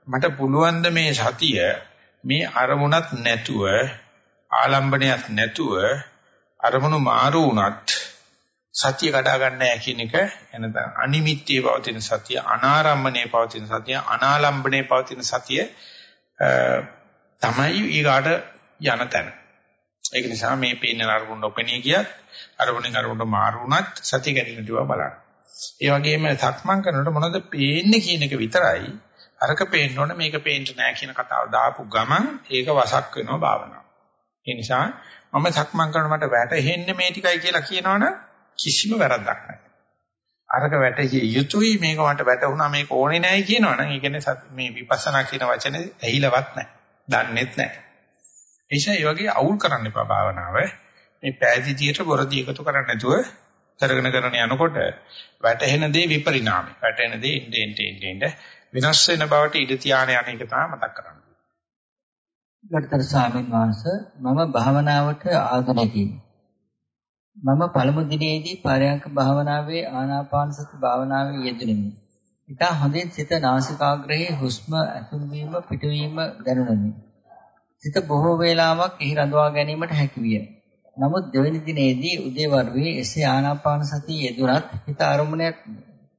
මට පුළුවන් මේ සතිය මේ අරමුණක් නැතුව ආලම්බනයක් නැතුව අරමුණු මාරු වුණත් සතිය කඩා ගන්න නැහැ කියන එක එනද අනිමිත්තේ පවතින සතිය අනාරම්මනේ පවතින සතිය අනාලම්බනේ පවතින සතිය තමයි ඊගාට යන තැන. ඒක නිසා මේ පේන අරමුණ නොපෙනී ගියත් අරමුණෙන් අරමුණට මාරු වුණත් සතිය ගැනීම දිවා බලන්න. ඒ වගේම සක්මන් කරනකොට මොනවද පේන්නේ කියන එක විතරයි අරක පේන්න ඕන මේක පේන්න නෑ කියන කතාව දාපු ගමන් ඒක වසක් වෙනවා භාවනාව. ඒ නිසා මම සක්මන් කරනකොට මට වැටෙන්නේ මේ ටිකයි කියලා කියනවනම් කිසිම වැරද්දක් නැහැ. අරක වැටෙහි යුතුයි මේක මට වැටුණා මේක ඕනේ නැහැ කියනවනම් ඒ කියන්නේ මේ විපස්සනා කියන වචනේ ඇහිලවත් නැහැ. දන්නෙත් නැහැ. නිසා මේ වගේ අවුල් කරන්න එපා භාවනාව. මේ පෑදීතියට බොරදී එකතු කරන්නේ නැතුව කරගෙන කරගෙන යනකොට වැටෙන දේ විපරිණාමය. වැටෙන දේ ඉන්නේ ඉන්නේ ඉන්නේ විනාශ වෙන බවට ඉඩ තියාන යන එක තමයි මතක් කරන්නේ. ගරුතර ස්වාමීන් වහන්සේ මම භාවනාවට ආධුනිකයි. මම පළමු දිනේදී පරයන්ක භාවනාවේ ආනාපාන සති භාවනාවේ යෙදුණෙමි. ඊට හොඳින් සිත නාසිකාග්‍රයේ හුස්ම ඇතුල් වීම පිටවීම දැනුණෙමි. සිත බොහෝ වේලාවක් එහි රඳවා ගැනීමට හැකි විය. නමුත් දෙවැනි දිනේදී උදේවරුේ එසේ ආනාපාන සතිය යෙදුනත් හිත අරමුණයක්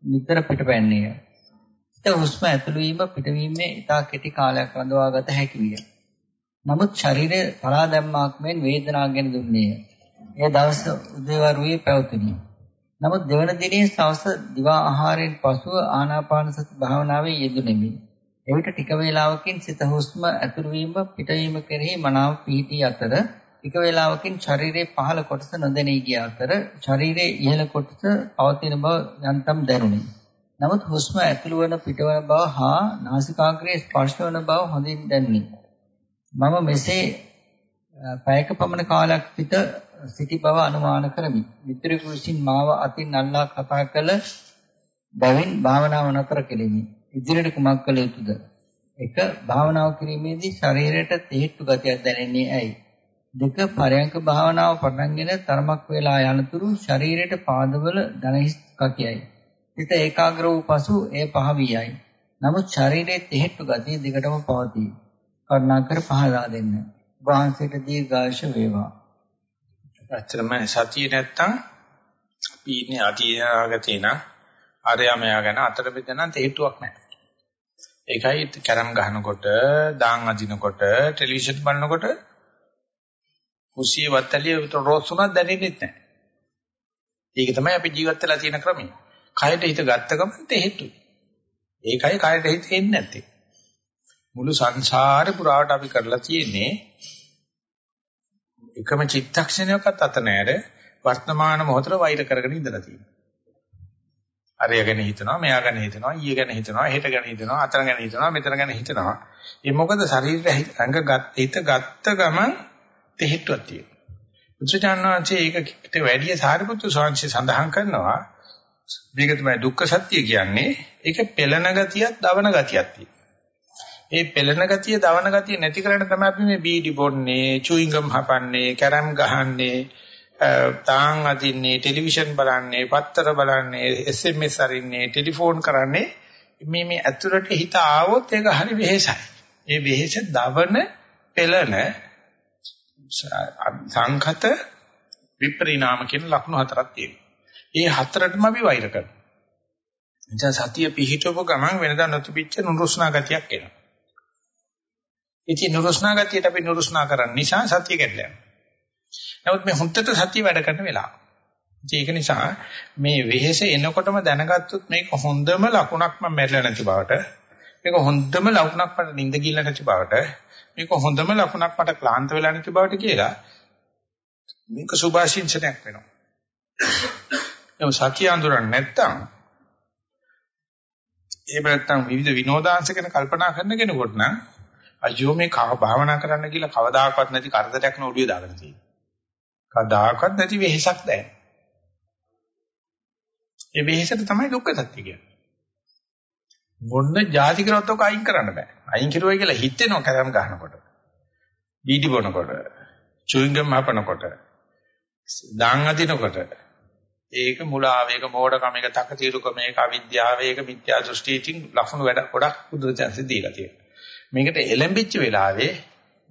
නිතර පිටපැන්නේය. හිත හුස්ම ඇතුළු වීම පිටවීමේ ඉතා කෙටි කාලයක් රඳවා ගත හැකි විය. නමුත් ශරීරය පලා දැම්මාක් මෙන් වේදනාවක් ගෙන දුන්නේය. එය දවස උදේවරුේ පැවතුණි. නමුත් දෙවන දිනේ සවස දිවා ආහාරයෙන් පසුව ආනාපාන සති භාවනාවේ යෙදුණෙමි. එවිට ටික වේලාවකින් සිත හුස්ම ඇතුළු වීම පිටවීම කෙරෙහි මනාව පිහිටි අතර ටික වේලාවකින් ශරීරයේ පහළ කොටස නොදැනී ගිය අතර ශරීරයේ ඉහළ කොටස පවතින බව යන්තම් දැනුනි. නමුත් හුස්ම ඇතුළු වන පිටවන බව හා නාසිකාග්‍රයේ ස්පර්ශ වන බව හොඳින් දැනුනි. මම මෙසේ පැයක පමණ කාලයක් සිට සිටි බව අනුමාන කරමි. මිත්‍රයෙකු විසින් මාව අතින් අල්ලා කතා කළ බැවින් භාවනාව නතර කෙලිමි. ඉදිරියට කුමක් කළ යුතුද? එක භාවනාව කිරීමේදී ශරීරයට තෙහෙට්ටු ගතියක් දැනෙන්නේ ඇයි? දෙක පරයන්ක භාවනාව පටන්ගෙන තරමක් වෙලා යනතුරු ශරීරයට පාදවල දනහිස් කකියයි. සිත ඒකාග්‍ර වූ පසු එය පහ වී යයි. නමුත් ශරීරයේ තෙහෙට්ටු ගතිය දිගටම පවතී. කරුණාකර පහදා දෙන්න. වහන්සේට දීර්ඝායුෂ වේවා. ඇත්තටම සතිය නැත්තම් අපි ඉන්නේ අතීතනාගතේ නම් ආර්යමයා ගැන අතර බෙදන තේටුවක් නැහැ. ඒකයි කැරම් ගහනකොට, දාන් අදිනකොට, ටෙලිවිෂන් බලනකොට කුසිය වත්තලිය විතර රොස්සුණක් දැනෙන්නේ නැහැ. ඒක තමයි අපි ජීවත් වෙලා තියෙන ක්‍රමය. කයට හිත ගත්ත ගමන් තේහෙතුයි. ඒකයි කයට හිත එන්නේ නැත්තේ. මුළු සංසාරේ පුරාවට අපි කරලා තියෙන්නේ එකම චිත්තක්ෂණයකත් අත නැර වර්තමාන මොහොතේ වෛර කරගෙන ඉඳලා තියෙනවා. අරය ගැන හිතනවා, මෙයා ගැන හිතනවා, ඊය ගැන හිතනවා, හෙට ගැන හිතනවා, අතන ගැන හිතනවා, මෙතන ගැන හිතනවා. ඒ මොකද ශරීරය රංග හිත ගත්ත ගමන් තෙහෙට්ටුවක් තියෙනවා. බුදුචානන්සේ ඒකට වැඩි සාරිපුත්තු ස්වාමීන් සඳහන් කරනවා මේක තමයි දුක්ඛ සත්‍ය කියන්නේ. ඒක පෙළන ගතියක්, දවන ගතියක් තියෙනවා. ඒ පෙළෙන ගතිය, දවන ගතිය නැති කරන්න තමයි අපි මේ බීඩි බොන්නේ, චුයින්ගම් හපන්නේ, කැරම් ගහන්නේ, තාන් අදින්නේ, ටෙලිවිෂන් බලන්නේ, පත්තර බලන්නේ, SMS අරින්නේ, ටෙලිෆෝන් කරන්නේ. මේ මේ ඇතුළට හිත ආවොත් ඒක හරි වෙහෙසයි. ඒ වෙහෙස දවන, පෙළන සංඛත විපරිණාම කියන ලක්ෂණ හතරක් තියෙනවා. ඒ හතරටම අපි වෛර කරනවා. එනිසා සතිය පිහිටවපු ගමන් වෙනදා නොතිබිච්ච නුරුස්නා ගතියක් එනවා. ඉතින් නුරුස්නා ගතියට අපි නුරුස්නා කරන්න නිසා සතිය කැඩලා යනවා. නමුත් මේ හුත්තට සතිය වැඩ කරන වෙලාව. ඒක නිසා මේ වෙහෙස එනකොටම දැනගත්තොත් මේක හොඳම ලකුණක් මම මැරෙලා නැති බවට මේක හොඳම ලකුණක් මට නිින්ද ගිල්ල නැති බවට මේක හොඳම ලකුණක් මට ක්ලාන්ත වෙලා නැති බවට කියලා මේක සුභාශිංසනයක් වෙනවා. එහම සතිය අඳුරන්නේ නැත්තම් ඒ නැත්තම් විවිධ විනෝදාංශ ගැන කල්පනා කරන කෙනෙකුට නම් අයියෝ මේ කව භාවනා කරන්න කියලා කවදාකවත් නැති කරදරයක් න ඔඩිය දාගෙන තියෙනවා. කවදාකවත් නැති වෙහෙසක් දැනෙන. ඒ වෙහෙසට තමයි දුක්ඛ සත්‍ය කියන්නේ. මොන්න ಜಾති කරොත් ඔක අයින් කරන්න බෑ. අයින් කිරුවයි කියලා හිතෙනවා කරම් ගන්නකොට. බීඩි බොනකොට, චුයින්ගම් හපනකොට, දාන් අදිනකොට ඒක මුලාව ඒක මෝඩකම ඒක තකතිරුකම ඒක අවිද්‍යාව ඒක මිත්‍යා දෘෂ්ටි ඉතින් ලක්ෂණ වැඩ ගොඩක් බුදුරජාණන් දීලා තියෙනවා. මේකට එළඹිච්ච වෙලාවේ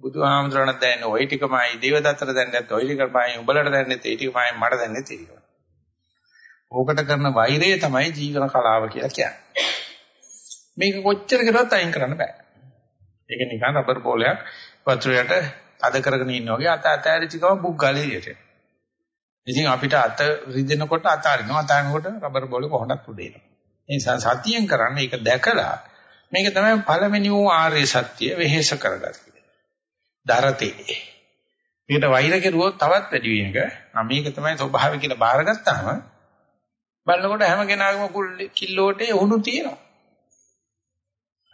බුදුහාමුදුරණ දැනන ওই ටිකමයි දේවදත්තට දැනන්නත් ওই ටිකමයි උඹලට දැනන්නත් ඒ ටිකමයි මට දැනන්නත් ඒ ටිකමයි. ඕකට කරන වෛරය තමයි ජීවන කලාව කියලා කියන්නේ. මේක කොච්චර කරුවත් අයින් කරන්න බෑ. ඒක නිකන් රබර් බෝලයක් වතුරයට අද කරගෙන ඉන්නා වගේ අත අතෑරිච්ච ගම බුක් ගාලියට. ඉතින් අපිට අත රිදෙනකොට අත අරිනවා අත අරිනකොට රබර් බෝලේ කොහොමදත් උඩේනවා. ඒ නිසා සතියෙන් කරන්නේ ඒක දැකලා මේක තමයි පළවෙනි වූ ආර්ය සත්‍ය වෙහෙස කරගත්තේ. දරතේ. මේකට වෛර කෙරුවොත් තවත් වැඩි වෙනක. මේක තමයි ස්වභාවය කියලා බාරගත්තාම බලනකොට හැම කෙනාගේම කිල්ලෝටේ උණු තියෙනවා.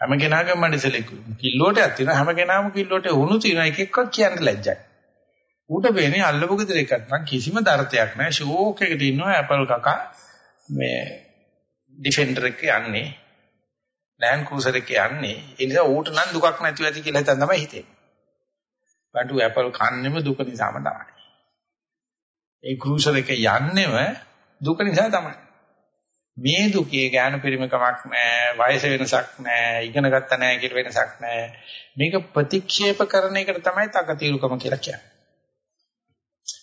හැම කෙනාගේම මඩසලෙ කිල්ලෝටයක් තියෙනවා. හැම කෙනාම කිල්ලෝටේ උණු තියෙනවා. එක එකක් කියන්න ලැජ්ජයි. ඌට වෙන්නේ අල්ලපු ගෙදර එකක් නම් කිසිම දරතයක් නැහැ. ෂෝක් එකකට ඉන්නවා ඇපල් කකා මේ ඩිෆෙන්ඩර් එක යන්නේ ලෑන්ඩ් ක්‍රූසර් එකේ යන්නේ ඒ නිසා ඌට නම් දුකක් නැතිව ඇති කියලා හිතන් තමයි හිතෙන්නේ. බටු ඇපල් කන්නෙම දුක නිසාම තමයි. ඒ ක්‍රූසර් එකේ යන්නෙම දුක නිසා තමයි. මේ දුකේ ඥාන පරිමකමක් නැහැ, වයස වෙනසක් නැහැ, ඉගෙන ගත්ත නැහැ කියලා වෙනසක් නැහැ. මේක ප්‍රතික්ෂේප කරන එකට තමයි තකතිරුකම කියලා කියන්නේ.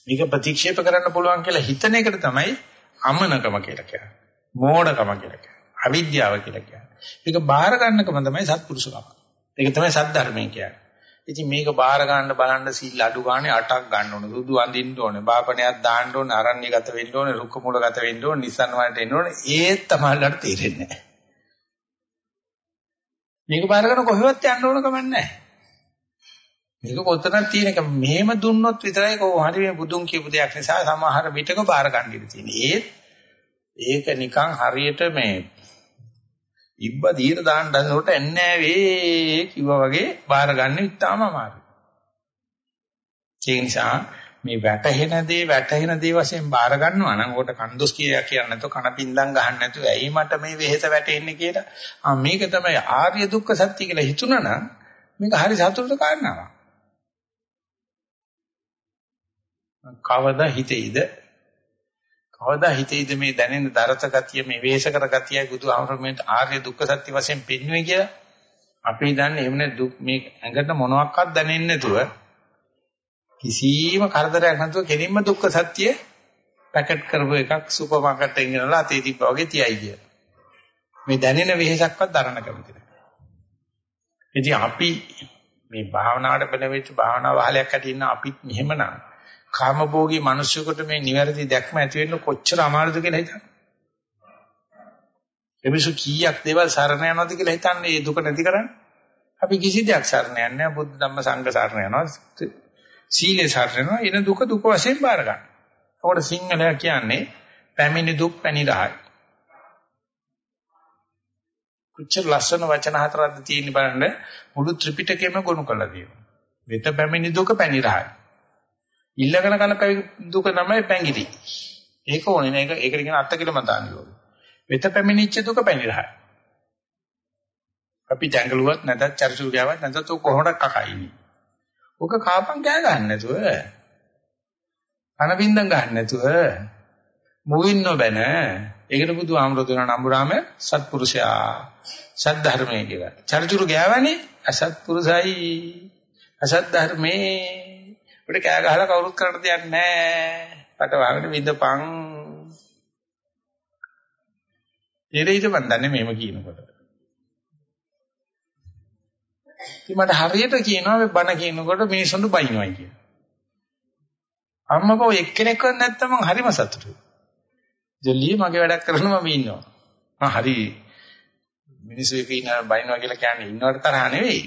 මේක ප්‍රතික්ෂේප කරන්න පුළුවන් කියලා හිතන එකට තමයි අමනකම කියලා කියන්නේ. මෝඩකම කියලා කියන්නේ. අවිද්‍යාව කියලා කියන්නේ. මේක බාහිර ගන්නකම තමයි සත්පුරුෂකම. ඒක තමයි සද්ධර්මය කියන්නේ. ඉතින් මේක බාහිර ගන්න බලන්න සීල් අඩු ගානේ 8ක් ගන්න ඕනේ. සුදු අඳින්න ඕනේ. බාපණයක් දාන්න ඕනේ. අරණ්‍යගත වෙන්න ඕනේ. රුක්ක මූලගත වෙන්න ඕනේ. නිසන් වලට එන්න ඕනේ. ඒත් තමයිලට තේරෙන්නේ නැහැ. මේක බාහිර ගන්න කොහෙවත් යන්න ඕන කමක් නැහැ. මේක කොතනක් තියෙන එක මෙහෙම දුන්නොත් විතරයි කොහොම හරි මේ බුදුන් කියපු දෙයක් නිසා සමහර විටක බාර ගන්න ඉඩ තියෙන්නේ. ඒත් ඒක නිකන් හරියට මේ ඉබ්බ දීර දාන්න හදනකොට එන්නේ වේ කිව්වා වගේ බාර ගන්න ඉතාම අමාරුයි. ඒ නිසා මේ වැටහෙන දේ වැටහෙන දේ වශයෙන් බාර ගන්නවා නම් උකට කන්දොස් කියා කියන්නේ නැතුව කන පින්දම් ගහන්න නැතුව ඇයි මට මේ වෙහෙස වැටෙන්නේ කියලා. ආ මේක තමයි ආර්ය දුක්ඛ සත්‍ය කියලා හිතුණා නම් මේක හරි සතුටට කාරණාවක්. කවදා හිතෙයිද කවදා හිතේද මේ දැනෙන දරත ගතිය මේ වේශකර ගතියයි බුදුහාමරමෙන්ට ආර්ය දුක්ඛ සත්‍ය වශයෙන් පෙන්වුවේ කියලා අපි දන්නේ එහෙම දුක් මේ ඇඟට මොනවත් දැනෙන්නේ නැතුව කිසිම කරදරයක් නැතුව කෙලින්ම දුක්ඛ සත්‍ය පැකට් කරපු එකක් සුපර් මාකට් එකෙන් ගෙනලා අතේ තිබ්බා වගේ තියයි කිය. මේ දැනෙන වෙහෙසක්වත් දරන්න කැමති නැහැ. ඉතින් අපි මේ භාවනාවට බෙලෙච්ච භාවනා වහලයක් ඇති ඉන්න අපිත් මෙහෙමනම් කාමභෝගී මිනිස්සුකට මේ නිවැරදි දැක්ම ඇති වෙන්න කොච්චර අමාරුද කියලා හිතන්න. එමිසු කීයක් දේවල් සරණ යනවාද කියලා හිතන්නේ මේ දුක නැති කරන්නේ. අපි කිසි දෙයක් සරණ යන්නේ නැහැ. බුද්ධ ධම්ම සංඝ සරණ යනවා. සීලේ සරණ යනවා. එන දුක දුක වශයෙන් බාර ගන්න. ඒකට සිංහලයා කියන්නේ පැමිණි දුක් පැණි රහයි. කොච්චර ලස්සන වචන හතරක්ද තියෙන බලන්න මුළු ත්‍රිපිටකයම ගොනු කරලා තියෙනවා. වෙත පැමිණි දුක පැණි රහයි. ඉල්ලගෙන කන දුක තමයි පැංගිරි. ඒක ඕනේ නේද? ඒකට කියන අර්ථ කියලා මතාන්නේ ඕනේ. වෙත පැමිණිච්ච දුක පැණි රහයි. අපි ජංගලුවත් නැතත් චරිචුරු ගාවත් නැතත් කොහොමද කකයිනේ. ඔක කාපන් ගෑ ගන්න නැතුව අනබින්දම් ගන්න නැතුව මුවින් නොබැන ඒකට බුදු ආමරතු වෙන නම්බුරාම සත්පුරුෂයා සත් ධර්මයේ කියලා. චරිචුරු ගෑවනේ අසත්පුරුසයි අසත් ධර්මේ උඩ කෑ ගහලා කවුරුත් කරන්න දෙයක් නැහැ. පට වහගෙන විඳපන්. ඉරේද බන්දන්නේ මෙහෙම කියනකොට. ඉතින් මට හරියට කියනවා මේ බණ කියනකොට මිනිස්සුන්ට බයින්වයි කියලා. අම්මකෝ එක්කෙනෙක්වත් නැත්තම් මං හරිම සතුටුයි. ජොලිය මගේ වැඩක් කරනවා මම ඉන්නවා. මම හරි මිනිස්සු එක ඉන්න බයින්නවා කියලා කියන්නේ ඉන්නවට තරහ නෙවෙයි.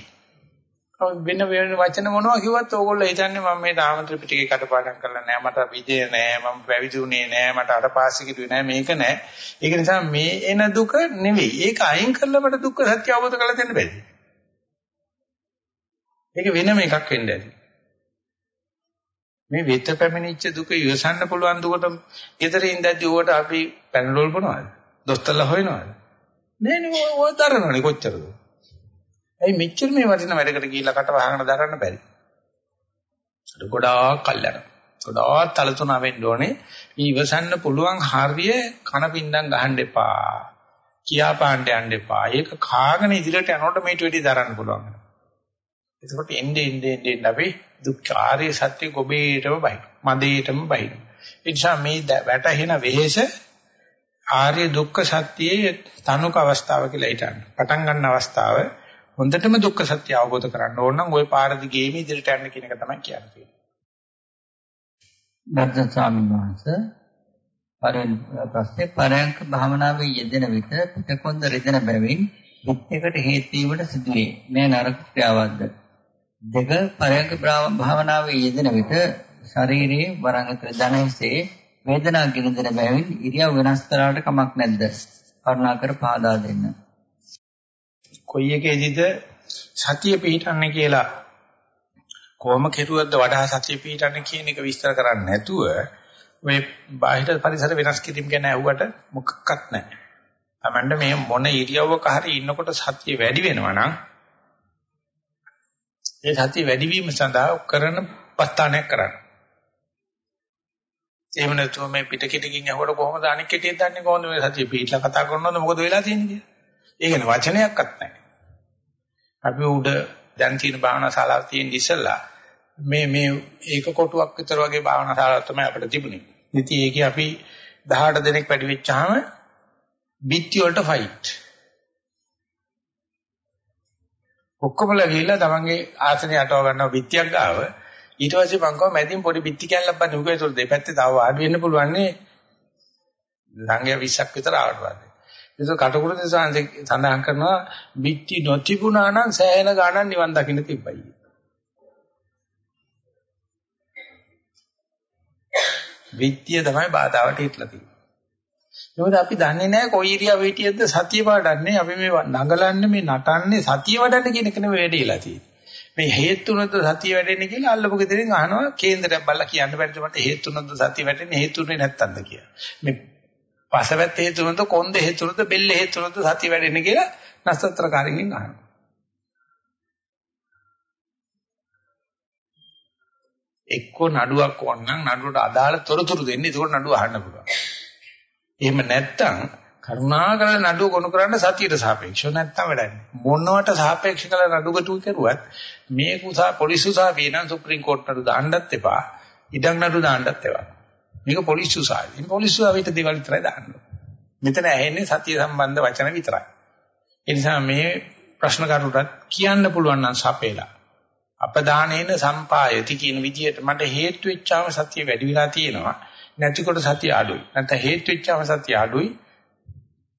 වෙන වෙන වචන මොනවා කිව්වත් ඕගොල්ලෝ හිතන්නේ මම මේ දාම ත්‍රිපිටකේ කටපාඩම් කරලා නැහැ මට විජය නැහැ මම පැවිදුනේ නැහැ මට අර පාසි කිව්වේ නැහැ මේක නැහැ. ඒක නිසා මේ එන දුක නෙවෙයි. ඒක අයින් කරලා මට දුක්ඛ සත්‍ය අවබෝධ කරලා දෙන්න බැහැ. ඒක වෙනම එකක් වෙන්න ඇති. මේ වෙත පැමිණිච්ච දුක ඉවසන්න පුළුවන් දුකට ඊතරින් ඉඳද්දි ඕකට අපි පැනඩෝල් බොනවද? දොස්තරලා හොයනවද? නෑ නේ ඔය දරනවනේ කොච්චරද? ඇයි මෙච්චර මේ වටින වැඩකට ගිහිල්ලා කට වහගෙන දරන්න බැරි? ඒක ගොඩාක් කල්යන. ගොඩාක් තලතුණා වෙන්න ඕනේ. මේ ඉවසන්න පුළුවන් හරිය කන පින්ඩම් ගහන්න එපා. කියා පාණ්ඩ යන්න එපා. ඒක කාගෙන ඉදිරියට යනකොට මේට වෙඩි දරන්න පුළුවන්. එතකොට එන්නේ එන්නේ එන්නේ අපි දුක්ඛාරය සත්‍ය ගොබේටම බයි. මදේටම බයි. ඒ නිසා මේ වැටහෙන වෙහෙස ආර්ය දුක්ඛ සත්‍යයේ තනුක අවස්ථාව කියලා හිතන්න. පටන් ගන්න අවස්ථාව හොඳටම දුක්ඛ සත්‍ය අවබෝධ කරගන්න ඕන නම් ওই පාර දිගේම ඉදිරියට යන්න කියන එක තමයි කියන්නේ. බද්ද ස්වාමීන් වහන්සේ පළවෙනි ප්‍රශ්නේ පරයන්ක භාවනාවේ යෙදෙන විට පිටකොන්ද රිදෙන බැවින් දුක්ඛයකට හේතු වීමට සිදුවේ. මේ නරක ක්‍රියාවක්ද? දෙක පරයන්ක භාවනාවේ යෙදෙන විට ශරීරයේ වරංගක ධනහිසේ වේදනාව ගෙන දෙන බැවින් ඉරියව් වෙනස් කරාට කමක් නැද්ද? කරුණාකර පාදා දෙන්න. කොයි එකේදීද සතිය පිහිටන්නේ කියලා කොහොම කෙරුවද්ද වඩා සතිය පිහිටන්නේ කියන එක විස්තර කරන්නේ නැතුව මේ බාහිර පරිසර වෙනස් කිරීම ගැන ඇහුවට මොකක්වත් නැහැ. Amanda මේ මොන ඉරියව්වක හරි ඉන්නකොට සතිය වැඩි වෙනවා නම් ඒ සතිය වැඩි වීම සඳහා කරන පස්තානයක් කරන්න. එහෙම නැතුව මේ පිට කෙටකින් ඇහුවට කොහොමද අනික් කෙටිය දන්නේ කොහොමද මේ සතිය පිටලා කතා කරනවද මොකද වෙලා තියෙන්නේ කියලා. ඒ කියන්නේ වචනයක්වත් නැහැ. අපි උඩ දැන් තියෙන භාවනා ශාලාව තියෙන ඉස්සලා මේ මේ ඒක කොටුවක් විතර වගේ භාවනා ශාලාවක් තමයි අපිට තිබුණේ. ඉතින් ඒකේ අපි 18 දෙනෙක් වැඩි වෙච්චාම බිත්ති වලට ෆයිට්. ඔක්කොමලා ගිහිල්ලා තමන්ගේ ආසනේ අටව ගන්නවා බිත්තියක් ගාව. ඊට පස්සේ මං කව මැදින් පොඩි බිත්ති කැල්ලක් බඳින්න උගේ ඒතර දෙපැත්තේ තව වාඩි වෙන්න පුළුවන් නේ. ළඟය 20ක් විතර ආවට පස්සේ. ඒක කටුකුරු දෙසාන්සේ සඳහන් කරනවා බිත්ති නොතිබුණා නම් සෑහෙන ගාණක් නිවන් දකින්න තිබ්බයි. විත්‍ය තමයි බාධාවට හිටලා තියෙන්නේ. මොකද අපි දන්නේ නැහැ කොයි ඉරියව් හිටියද සතිය වඩන්නේ අපි මේ නඟලන්නේ මේ නටන්නේ සතිය වඩන්න කියන එක නෙවෙයි වැඩිලා තියෙන්නේ. මේ හේතුනොත් සතිය වැඩෙන්නේ කියලා අල්ලපු ගෙදරින් අහනවා කේන්දරයක් බල්ලා කියන්න බැරිද මට හේතුනොත් සතිය වැඩෙන්නේ හේතුනේ නැත්තන්ද කියලා. මේ පසවැත් හේතුනොත් කොන්ද හේතුනොත් බෙල්ල හේතුනොත් සතිය වැඩෙන්නේ කියලා නස්සත්‍රකාරයෙන් අහනවා. එක්ක නඩුවක් ඕනනම් නඩුවට අදාළ තොරතුරු දෙන්න. ඒක නඩුව අහන්න පුළුවන්. එහෙම නැත්තම් කරුණාකර නඩුව ගොනු කරන්න සතියට සාපේක්ෂව නැත්තම් වැඩන්නේ. මොනවට සාපේක්ෂ කළ නඩුගටු කරුවත් මේ කුසා පොලිස් උසාවිය නම් සුප්‍රීම කෝට් නඩු දාන්නත් එපා. ඉඩම් නඩු දාන්නත් එපා. මේක පොලිස් උසාවිය. මේ පොලිස් උසාවියට දේවල් විතරයි දාන්න. මෙතන ඇහෙන්නේ සතිය සම්බන්ධ වචන විතරයි. ඒ නිසා මේ ප්‍රශ්න කරුටත් කියන්න පුළුවන් නම් සපේලා අපදානේන සම්පායති කියන විදිහට මට හේතු වෙච්චාම සතිය වැඩි වෙලා තියෙනවා. නැතිකොට සතිය අඩුයි. නැත්නම් හේතු වෙච්චාම සතිය අඩුයි.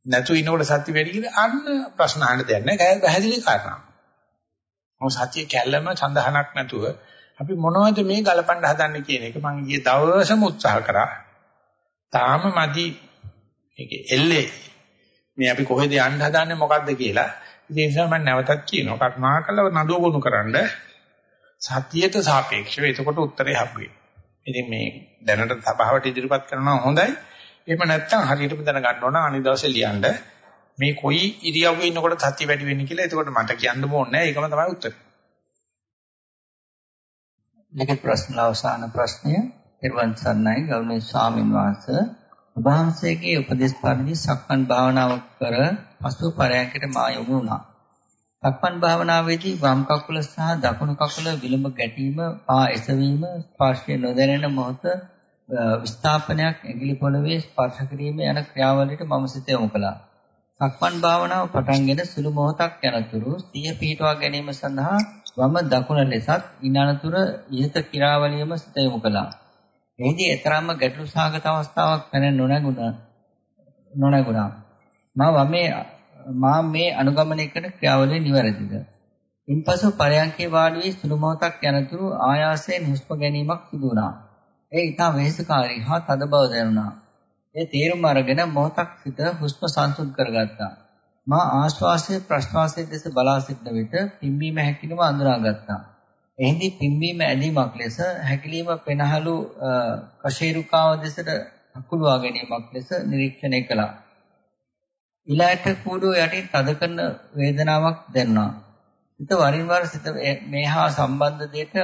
නැතු ඉනකොට සත්‍ය වැඩි කියලා අන්න ප්‍රශ්න අහන්න දෙයක් නැහැ. පැහැදිලි කාරණා. මොකද සත්‍ය කැළම සඳහනක් නැතුව අපි මොනවද මේ ගලපන්න හදන්නේ කියන එක මම ඊයේ දවසම උත්සාහ කරා. තාම මදි ඒකේ එල්ලේ මේ අපි කොහෙද යන්න හදන්නේ මොකද්ද කියලා. ඒ නිසා මම නැවතත් කියනවා කරුණාකරලා නඩුව ගොනු කරන්න සතියට සාපේක්ෂව එතකොට උත්තරේ හම්බුවේ. ඉතින් මේ දැනට සභාවට ඉදිරිපත් කරනවා හොඳයි. එහෙම නැත්නම් හරියටම දැනගන්න ඕන අනිත් දවසේ ලියන්න මේ කොයි ඉරියව්වේ ඉන්නකොට සත්‍ය වැඩි වෙන්නේ කියලා. එතකොට මට කියන්න ඕනේ නැහැ. ඒකම තමයි උත්තරේ. ලිඛිත ප්‍රශ්න අවසාන ප්‍රශ්නය නිර්වන් සර්ණයි ගෞරවනීය ස්වාමීන් වහන්සේ ඔබ වහන්සේගේ උපදේශ පරිදි සක්මන් භාවනාව කර පසු පරයන්කට මා යොමු වුණා. සක්මන් භාවනාවේදී වම් කකුල සහ දකුණු කකුල විලුඹ ගැටීම, පා එසවීම, ස්පර්ශය නොදැනෙන මොහොත විස්ථාපනයක් ඇඟිලි පොළවේ ස්පර්ශ කිරීම යන ක්‍රියාවලියට මම සිත යොමු කළා. සක්මන් භාවනාව පටන්ගෙන සුළු මොහොතක් යනතුරු සිය පිහිටවා ගැනීම සඳහා වම දකුණ ලෙසත් ඉනනතුර ඉහත ක්‍රියාවලියම සිත යොමු කළා. එහිදී එතරම්ම ගැටලු සහගත අවස්ථාවක් පැන නොනැගුණා. නොනැගුණා. මා වමේ මා මේ අනුගමනය කරන ක්‍රියාවලිය නිවැරදිද? ඉන්පසු පරයන්කේ වාඩි වී සුළු මොහොතක් යනතුරු ආයාසයෙන් හුස්ම ගැනීමක් සිදු වුණා. ඒ ඊටා වෙහෙසකාරී හා තද බව දැනුණා. ඒ තීරුම අරගෙන මොහොතක් සිට හුස්ම සංසුන් කරගත්තා. මා ආශ්වාසයේ ප්‍රශ්වාසයේ දෙස බලා සිටන විට පිම්බීම හැකිලිම අඳුනාගත්තා. එහිදී පිම්බීම ඇදීමක් ලෙස හැකිලිම පෙනහළු කශේරුකාව දෙසට අකුලවා ගැනීමක් ලෙස නිරීක්ෂණය කළා. ඉලයට කූඩුව යටින් තද කරන වේදනාවක් දැනුණා. සිත වරින් වර සිත මේහා සම්බන්ධ දෙයට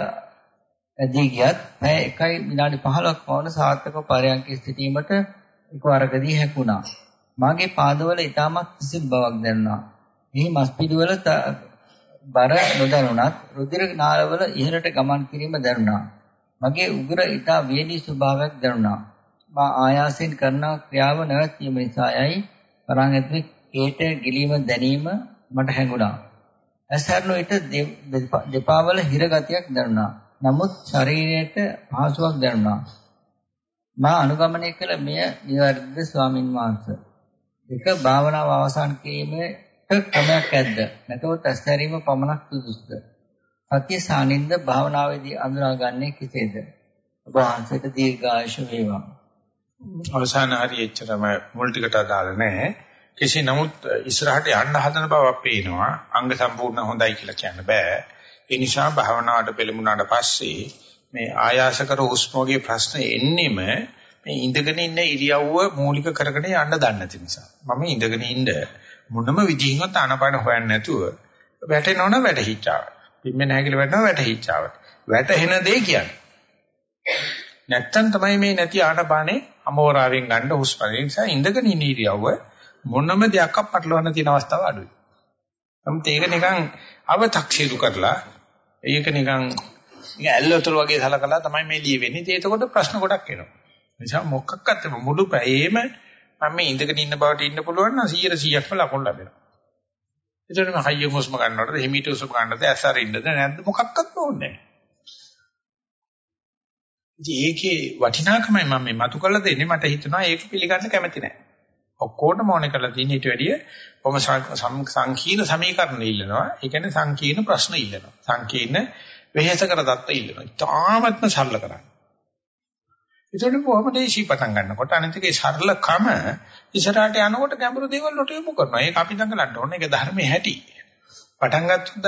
ඇදී ගියත් පැය 1යි විනාඩි 15ක් පවන සාර්ථක පරයන්ක සිටීමට එකවරකදී හැකුණා. මාගේ පාදවල ඊටමත් සිසිල් බවක් දැනුණා. එහි මස් පිඩුවල බර නොදැනුණත් රුධිර නාලවල ඉහළට ගමන් කිරීම දැනුණා. මගේ උගුර ඊටා වේදී ස්වභාවයක් දැනුණා. මා ආයාසයෙන් කරන ක්‍රියාව නැවැත්වීම නිසායයි වරන් ඇතුලේ කේට ගිලීම දැනීම මට හැඟුණා. ඇසරණු විට දෙපා වල හිර ගතියක් දැනුණා. නමුත් ශරීරයට පහසුවක් දැනුණා. මා අනුගමනය කළ මෙය නිවැරදිද ස්වාමින් වහන්සේ. එක භාවනාව අවසන් කිරීමට ක්‍රමයක් ඇද්ද? නැතොත් ඇස්තරීම පමණක් සුදුසුද? සත්‍ය සානින්ද භාවනාවේදී අඳුනාගන්නේ කෙසේද? ඔබ වහන්සේට දීර්ඝායුෂ වේවා. අවසාන හරිය එච්චරම මුල් ටිකට අදාළ නැහැ. කෙසේ නමුත් ඉස්සරහට යන්න හදන බව පේනවා. අංග සම්පූර්ණ හොඳයි කියලා කියන්න බෑ. ඒ නිසා භාවනාවට පෙළඹුණාට පස්සේ මේ ආයාසකර හුස්ම වගේ ප්‍රශ්න එන්නෙම මේ ඉඳගෙන ඉන්න ඉරියව්ව මූලික කරගෙන යන්න දන්නේ නැති නිසා. මම ඉඳගෙන ඉන්න මොනම විදිහින්වත් ආනපාන හොයන්නේ නැතුව වැටෙනවන වැටහිච්චාව. පිම්මෙන් හැකිල වැටෙනව වැටහිච්චාව. වැටෙන දේ කියන්නේ. නැත්තම් තමයි මේ නැති ආනපානේ අමෝරාවෙන් ගන්න හුස්ම. ඒ නිසා ඉඳගෙන ඉන්න ඉරියව්ව මොනම දෙයක් අපටලවන්න තියෙන අවස්ථාව අඩුයි. නමුත් ඒක නිකන් අව탁සිරු කරලා ඒක නිකන් ඇල්ලතර වගේ සලකලා තමයි මේ දී වෙන්නේ. ඒක එතකොට ප්‍රශ්න ගොඩක් එනවා. නිසා මොකක්වත් මුළු පැයේම මම මේ ඉඳගෙන ඉන්න බවට ඉන්න පුළුවන් නම් 100%ක්ම ලකුණු ලැබෙනවා. ඒතරම් හයිය හුස්ම ගන්නවද හිමීට හුස්ම ගන්නවද ඇසාර ඉන්නද නැද්ද මොකක්වත් ඕනේ නැහැ. ඒකේ වටිනාකමයි මම මේ මතු කරලා දෙන්නේ මට හිතෙනවා ඒක පිළිගන්න කැමති නැහැ. ඔක්කොටම ඕනේ කරලා තියෙන ඊට වැඩිය කොහොම සංකීර්ණ සමීකරණ ඉල්ලනවා. ඒ කියන්නේ සංකීර්ණ ප්‍රශ්න ඉල්ලනවා. සංකීර්ණ වෙහෙසකර தත්ත ඉල්ලනවා. තාමත්ම සරල කරන්නේ. ඒකට කොහොමද දේශී පටන් ගන්නකොට අනිතිකේ සරලකම ඉස්සරහට යනකොට ගැඹුරු දේවල් වලට යොමු කරනවා. ඒක අපි දඟලන්න ඕනේ. ඒක ධර්මයේ හැටි. පටන් ගත්තොත්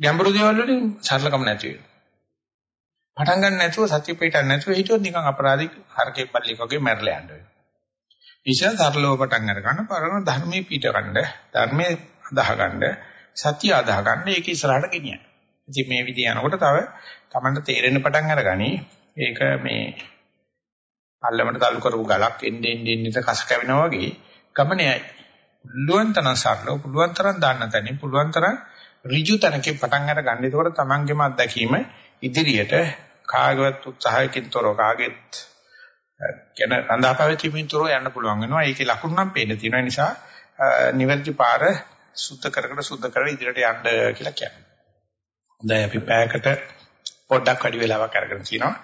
ගැඹුරු දේවල් වලින් සරලකම නැති වෙනවා. පටන් ගන්න නැතුව සත්‍ය පිටක් නැතුව හිටියොත් නිකන් අපරාධික හරකෙක් බල්ලෙක් වගේ මැරලා යන්න වෙනවා. ඉතින් සරලව පටන් අරගන්න පරණ ධර්මයේ පිටකණ්ඩ ධර්මයේ අදාහගන්න සත්‍ය අදාහගන්න ඒක ඉස්සරහට ගෙනියන්න. ඉතින් මේ විදිහ යනකොට තව Tamanට තේරෙන්න පටන් අරගනි ඒක මේ පල්ලමට තල්ලු කරපු ගලක් එන්නේ එන්නේ එන්නේ කස කැවෙනා වගේ ගමනේයි. පුළුවන් තරම් සරලව පුළුවන් තරම් දාන්න තැනින් පුළුවන් තරම් ඍජු තැනකින් පටන් අර ගන්න. ඒකෝට තමන්ගේම අත්දැකීම ඉදිරියට කාගවත් උත්සාහයකින් තොරව කාගෙත් කියන රඳා පැවතීමෙන් තොරව යන්න පුළුවන් වෙනවා. ඒකේ ලකුණු නම් පේන්න තියෙන නිසා නිවැරදි පාර සුද්ධ කරකට සුද්ධ කරලා ඉදිරියට යන්න කියලා කියන්නේ. හොඳයි අපි පැයකට පොඩ්ඩක් වැඩි වෙලාවක් අරගෙන තිනවා.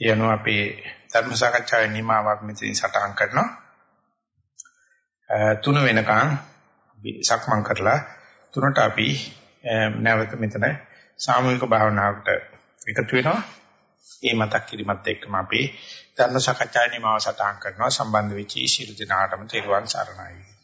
ඒ අනුව අපේ ධර්ම සාකච්ඡාවේ නිමාවක් මෙතනින් සටහන් කරනවා. තුන වෙනකන් සක්මන් කරලා තුනට අපි නැවත මෙතන සාමූහික භාවනාවකට එකතු වෙනවා. ඒ මතක් කිරීමත් එක්කම අපි ධර්ම සාකච්ඡාවේ නිමාව සටහන් කරනවා සම්බන්ධ වෙච්ච ශිරු දිනාටම තෙරුවන් සරණයි.